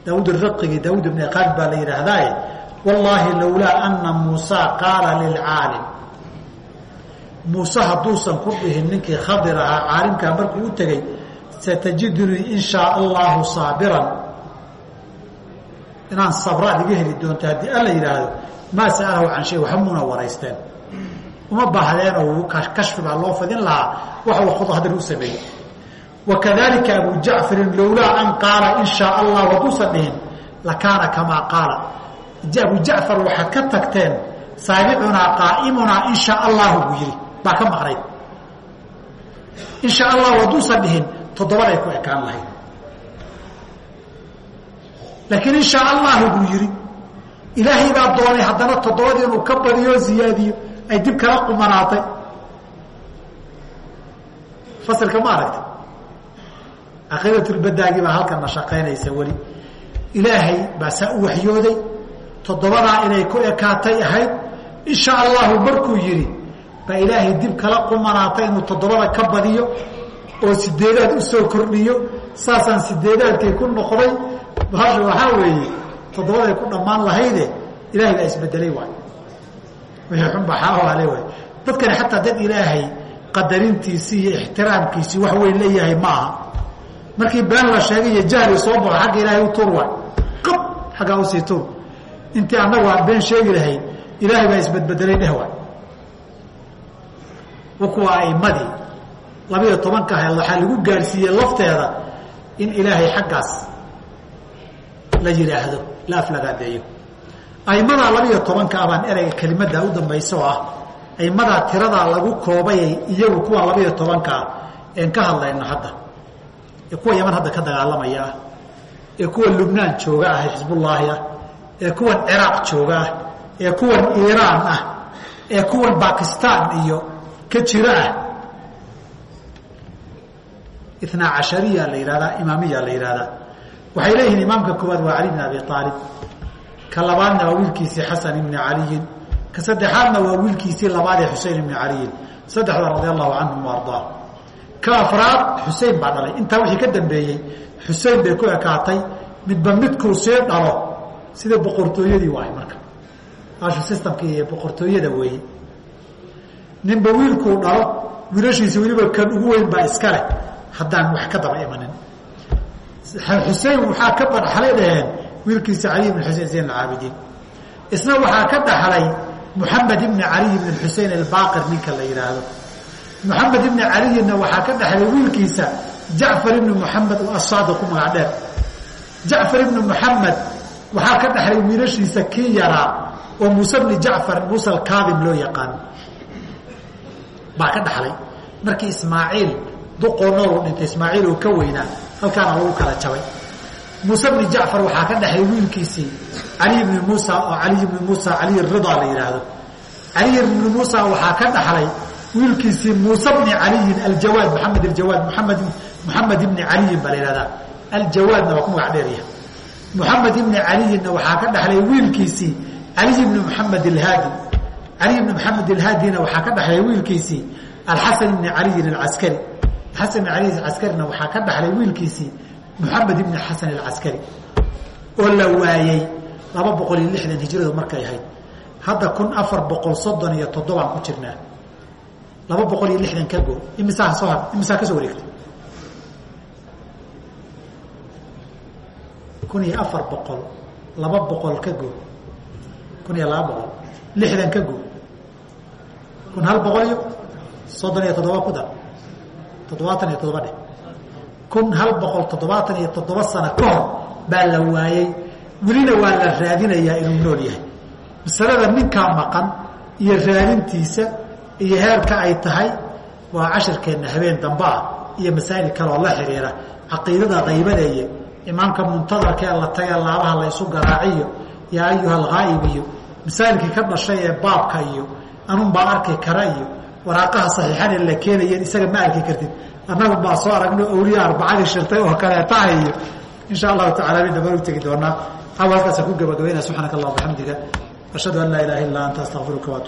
A: daawuud raqigi daawuud bn khaalid baa la yidhaahdaaye wallaahi lowlaa ana muusa qaala lilcaalim muuse hadduusan ku dhihin ninkii khadir ahaa caalimkaa markuu u tegey satajidunii in shaa allahu saabiran inaan sabraad iga heli doonto haddii alla yidhaahdo maa sa'alahu can shay waxmuuna waraysteen. Uma baahdeenoo kashfi baa loo fadin lahaa waxa khudo hadir u sameeyey. Wakadalika abu jacfarin lowlaa an qaala in shaa allahu hadduusan dhihin lakaana kamaa qaala. Abu jacfar waxaad ka tagteen saabicunaa qaa'imunaa in shaa allahu buu yidhi. Baa ka maqnayd in shaa allahu hadduusan dhihin toddobaday ku ekaan lahayd laakiin in shaa allahu buu yidhi ilaahay baa doonay haddana toddobadii inuu ka badiyo ziyaadiyo ay dib kala qumanaatay. Fasilka ma aragta caqiidatulbadaagii baa halkana shaqaynaysa weli. Ilaahay baa saa u waxyooday toddobadaa inay ku ekaatay ahayd in shaa allahu markuu yidhi baa ilaahay dib kala qumanaatay inuu toddobada ka badiyo oo sideedaad u soo kordhiyo saasaan sideedaadkay ku noqday bahasha waxaa weeye toddobaday ku dhammaan lahayde ilahay baa isbedelay waay wixii xunbaxaaale waay dadkani xataa dad ilaahay qadarintiisii iyo ixtiraamkiisii wax weyn leeyahay ma aha. Markii been la sheegay iyo jahli soo baxo xagga ilaahay u tur waay qab xaggaa u sii tur intii annagu aan been sheegi lahayn ilaahay baa isbedbedelay dheh waay wa aimadii labiyo tobanka ahayd waxaa lagu gaadhsiiyey lafteeda in ilaahay xaggaas la yidhaahdo la aflagaadeeyo aimadaa labiyo tobanka abaan ereyga kelimadda u dambaysa oo ah aimadaa tiradaa lagu koobayay iyagu kuwa labiyo tobanka ah een ka hadlayno hadda. Ee kuwa yaman hadda ka dagaalamaya ee kuwa lubnaan jooga ah ee xisbullaahi ah ee kuwan ciraaq jooga ah ee kuwan iiraan ah ee kuwan bakistaan iyo ka jira ah. Itnaa cashariya la yihahdaa imaamiya la yihahdaa waxay leeyihiin imaamka koowaad waa cali bn abi aalib ka labaadna waa wiilkiisii xasan ibni caliyin. Ka saddexaadna waa wiilkiisii labaad ee xusein ibni caliyin. Saddexda radi allahu canhum ardaa. Ka afraad xusein baa dhalay. Intaa wixii ka dambeeyey xusein bay ku ekaatay. Midba midkuu sii dhalo. Sida boqortooyadii waay marka. Ashu systamkii iyo boqortooyada weeye. Ninba wiilkuu dhalo wiilashiisi weliba kan ugu weyn baa iska leh. Haddaan wax ka daba imanin xusein waxaa ka badhaxlay dhaheen wiilkiisa cali ibn xusein zayn alcaabidiin isna waxaa ka dhaxlay muxamed ibni caliy ibn xusein albaqir ninka la yidhaahdo muxamed ibni caliyinna waxaa ka dhaxlay wiilkiisa jacfar ibni muxamed oo asaadiq ku magac dheer. Jacfar ibni muxamed waxaa ka dhaxlay wiilashiisa kii yaraa oo muuse bni jacfar muuse alkaadim loo yaqaan. Baa ka dhaxlay markii ismaaciil duqoonoodu dhintay ismaaciil oo ka weynaa halkaana lagu kala jabay. Muuse bni jacfar waxaa ka dhexlay wiilkiisii cali bni muusa oo caliy bni muusa caliy ridaa la yidhaahdo caliy bni muusa waxaa ka dhaxlay wiilkiisii muuse bni caliyin aljawaad maxamed aljawaad muamed muxamed ibni caliyin baa la yihahdaa aljawaadna waa ku magac dheerya muxamed ibni caliyinna waxaa ka dhaxlay wiilkiisii caliy bni muxamed alhaadi. Caliy bni maxamed alhaadina waxaa ka dhaxlay wiilkiisii alxasan ibni caliyin alcaskari xasan cali caskarina waxaa ka dhaxlay wiilkiisii muxamed ibni xasan alcaskari oo la waayey laba boqol iyo lixdan hijradu markay ahayd. Hadda kun afar boqol soddon iyo toddobaan ku jirnaa laba boqol iyo lixdan ka go. Imisaa soo har imisaa ka soo kun iyo afar boqol laba boqol ka go. Kun iyo laba boqol lixdan ka go. Kun hal boqol iyo soddon iyo toddoba ku dar toddobaatan iyo toddoba dheh kun hal boqol toddobaatan iyo toddoba sano ka hor baa la waayey welina waa la raadinayaa inuu nool yahay. Masalada ninkaa maqan iyo raadintiisa iyo heerka ay tahay waa cashirkeenna habeen dambe ah iyo masaa'il kaleoo la xidhiira caqiidada qaybadeeye imaamka muntadarka ee la taga laabaha la ysu garaaciyo yaa ayuha alghaa'ib iyo masaa'ilkii ka dhashay ee baabka iyo anunbaa arki kara iyo waraaqaha saxiixan ee la keenayeen isaga ma arki kartid. Annagu baa soo aragno awliya arbacadii shirtay oo kaleetaha iyo insha allahu tacala bay dabar u tegi doonaa. Hawa halkaasa ku gabagabayna subxaanaka allah bixamdiga ashhadu an laa ilaha illa anta astaqfiruka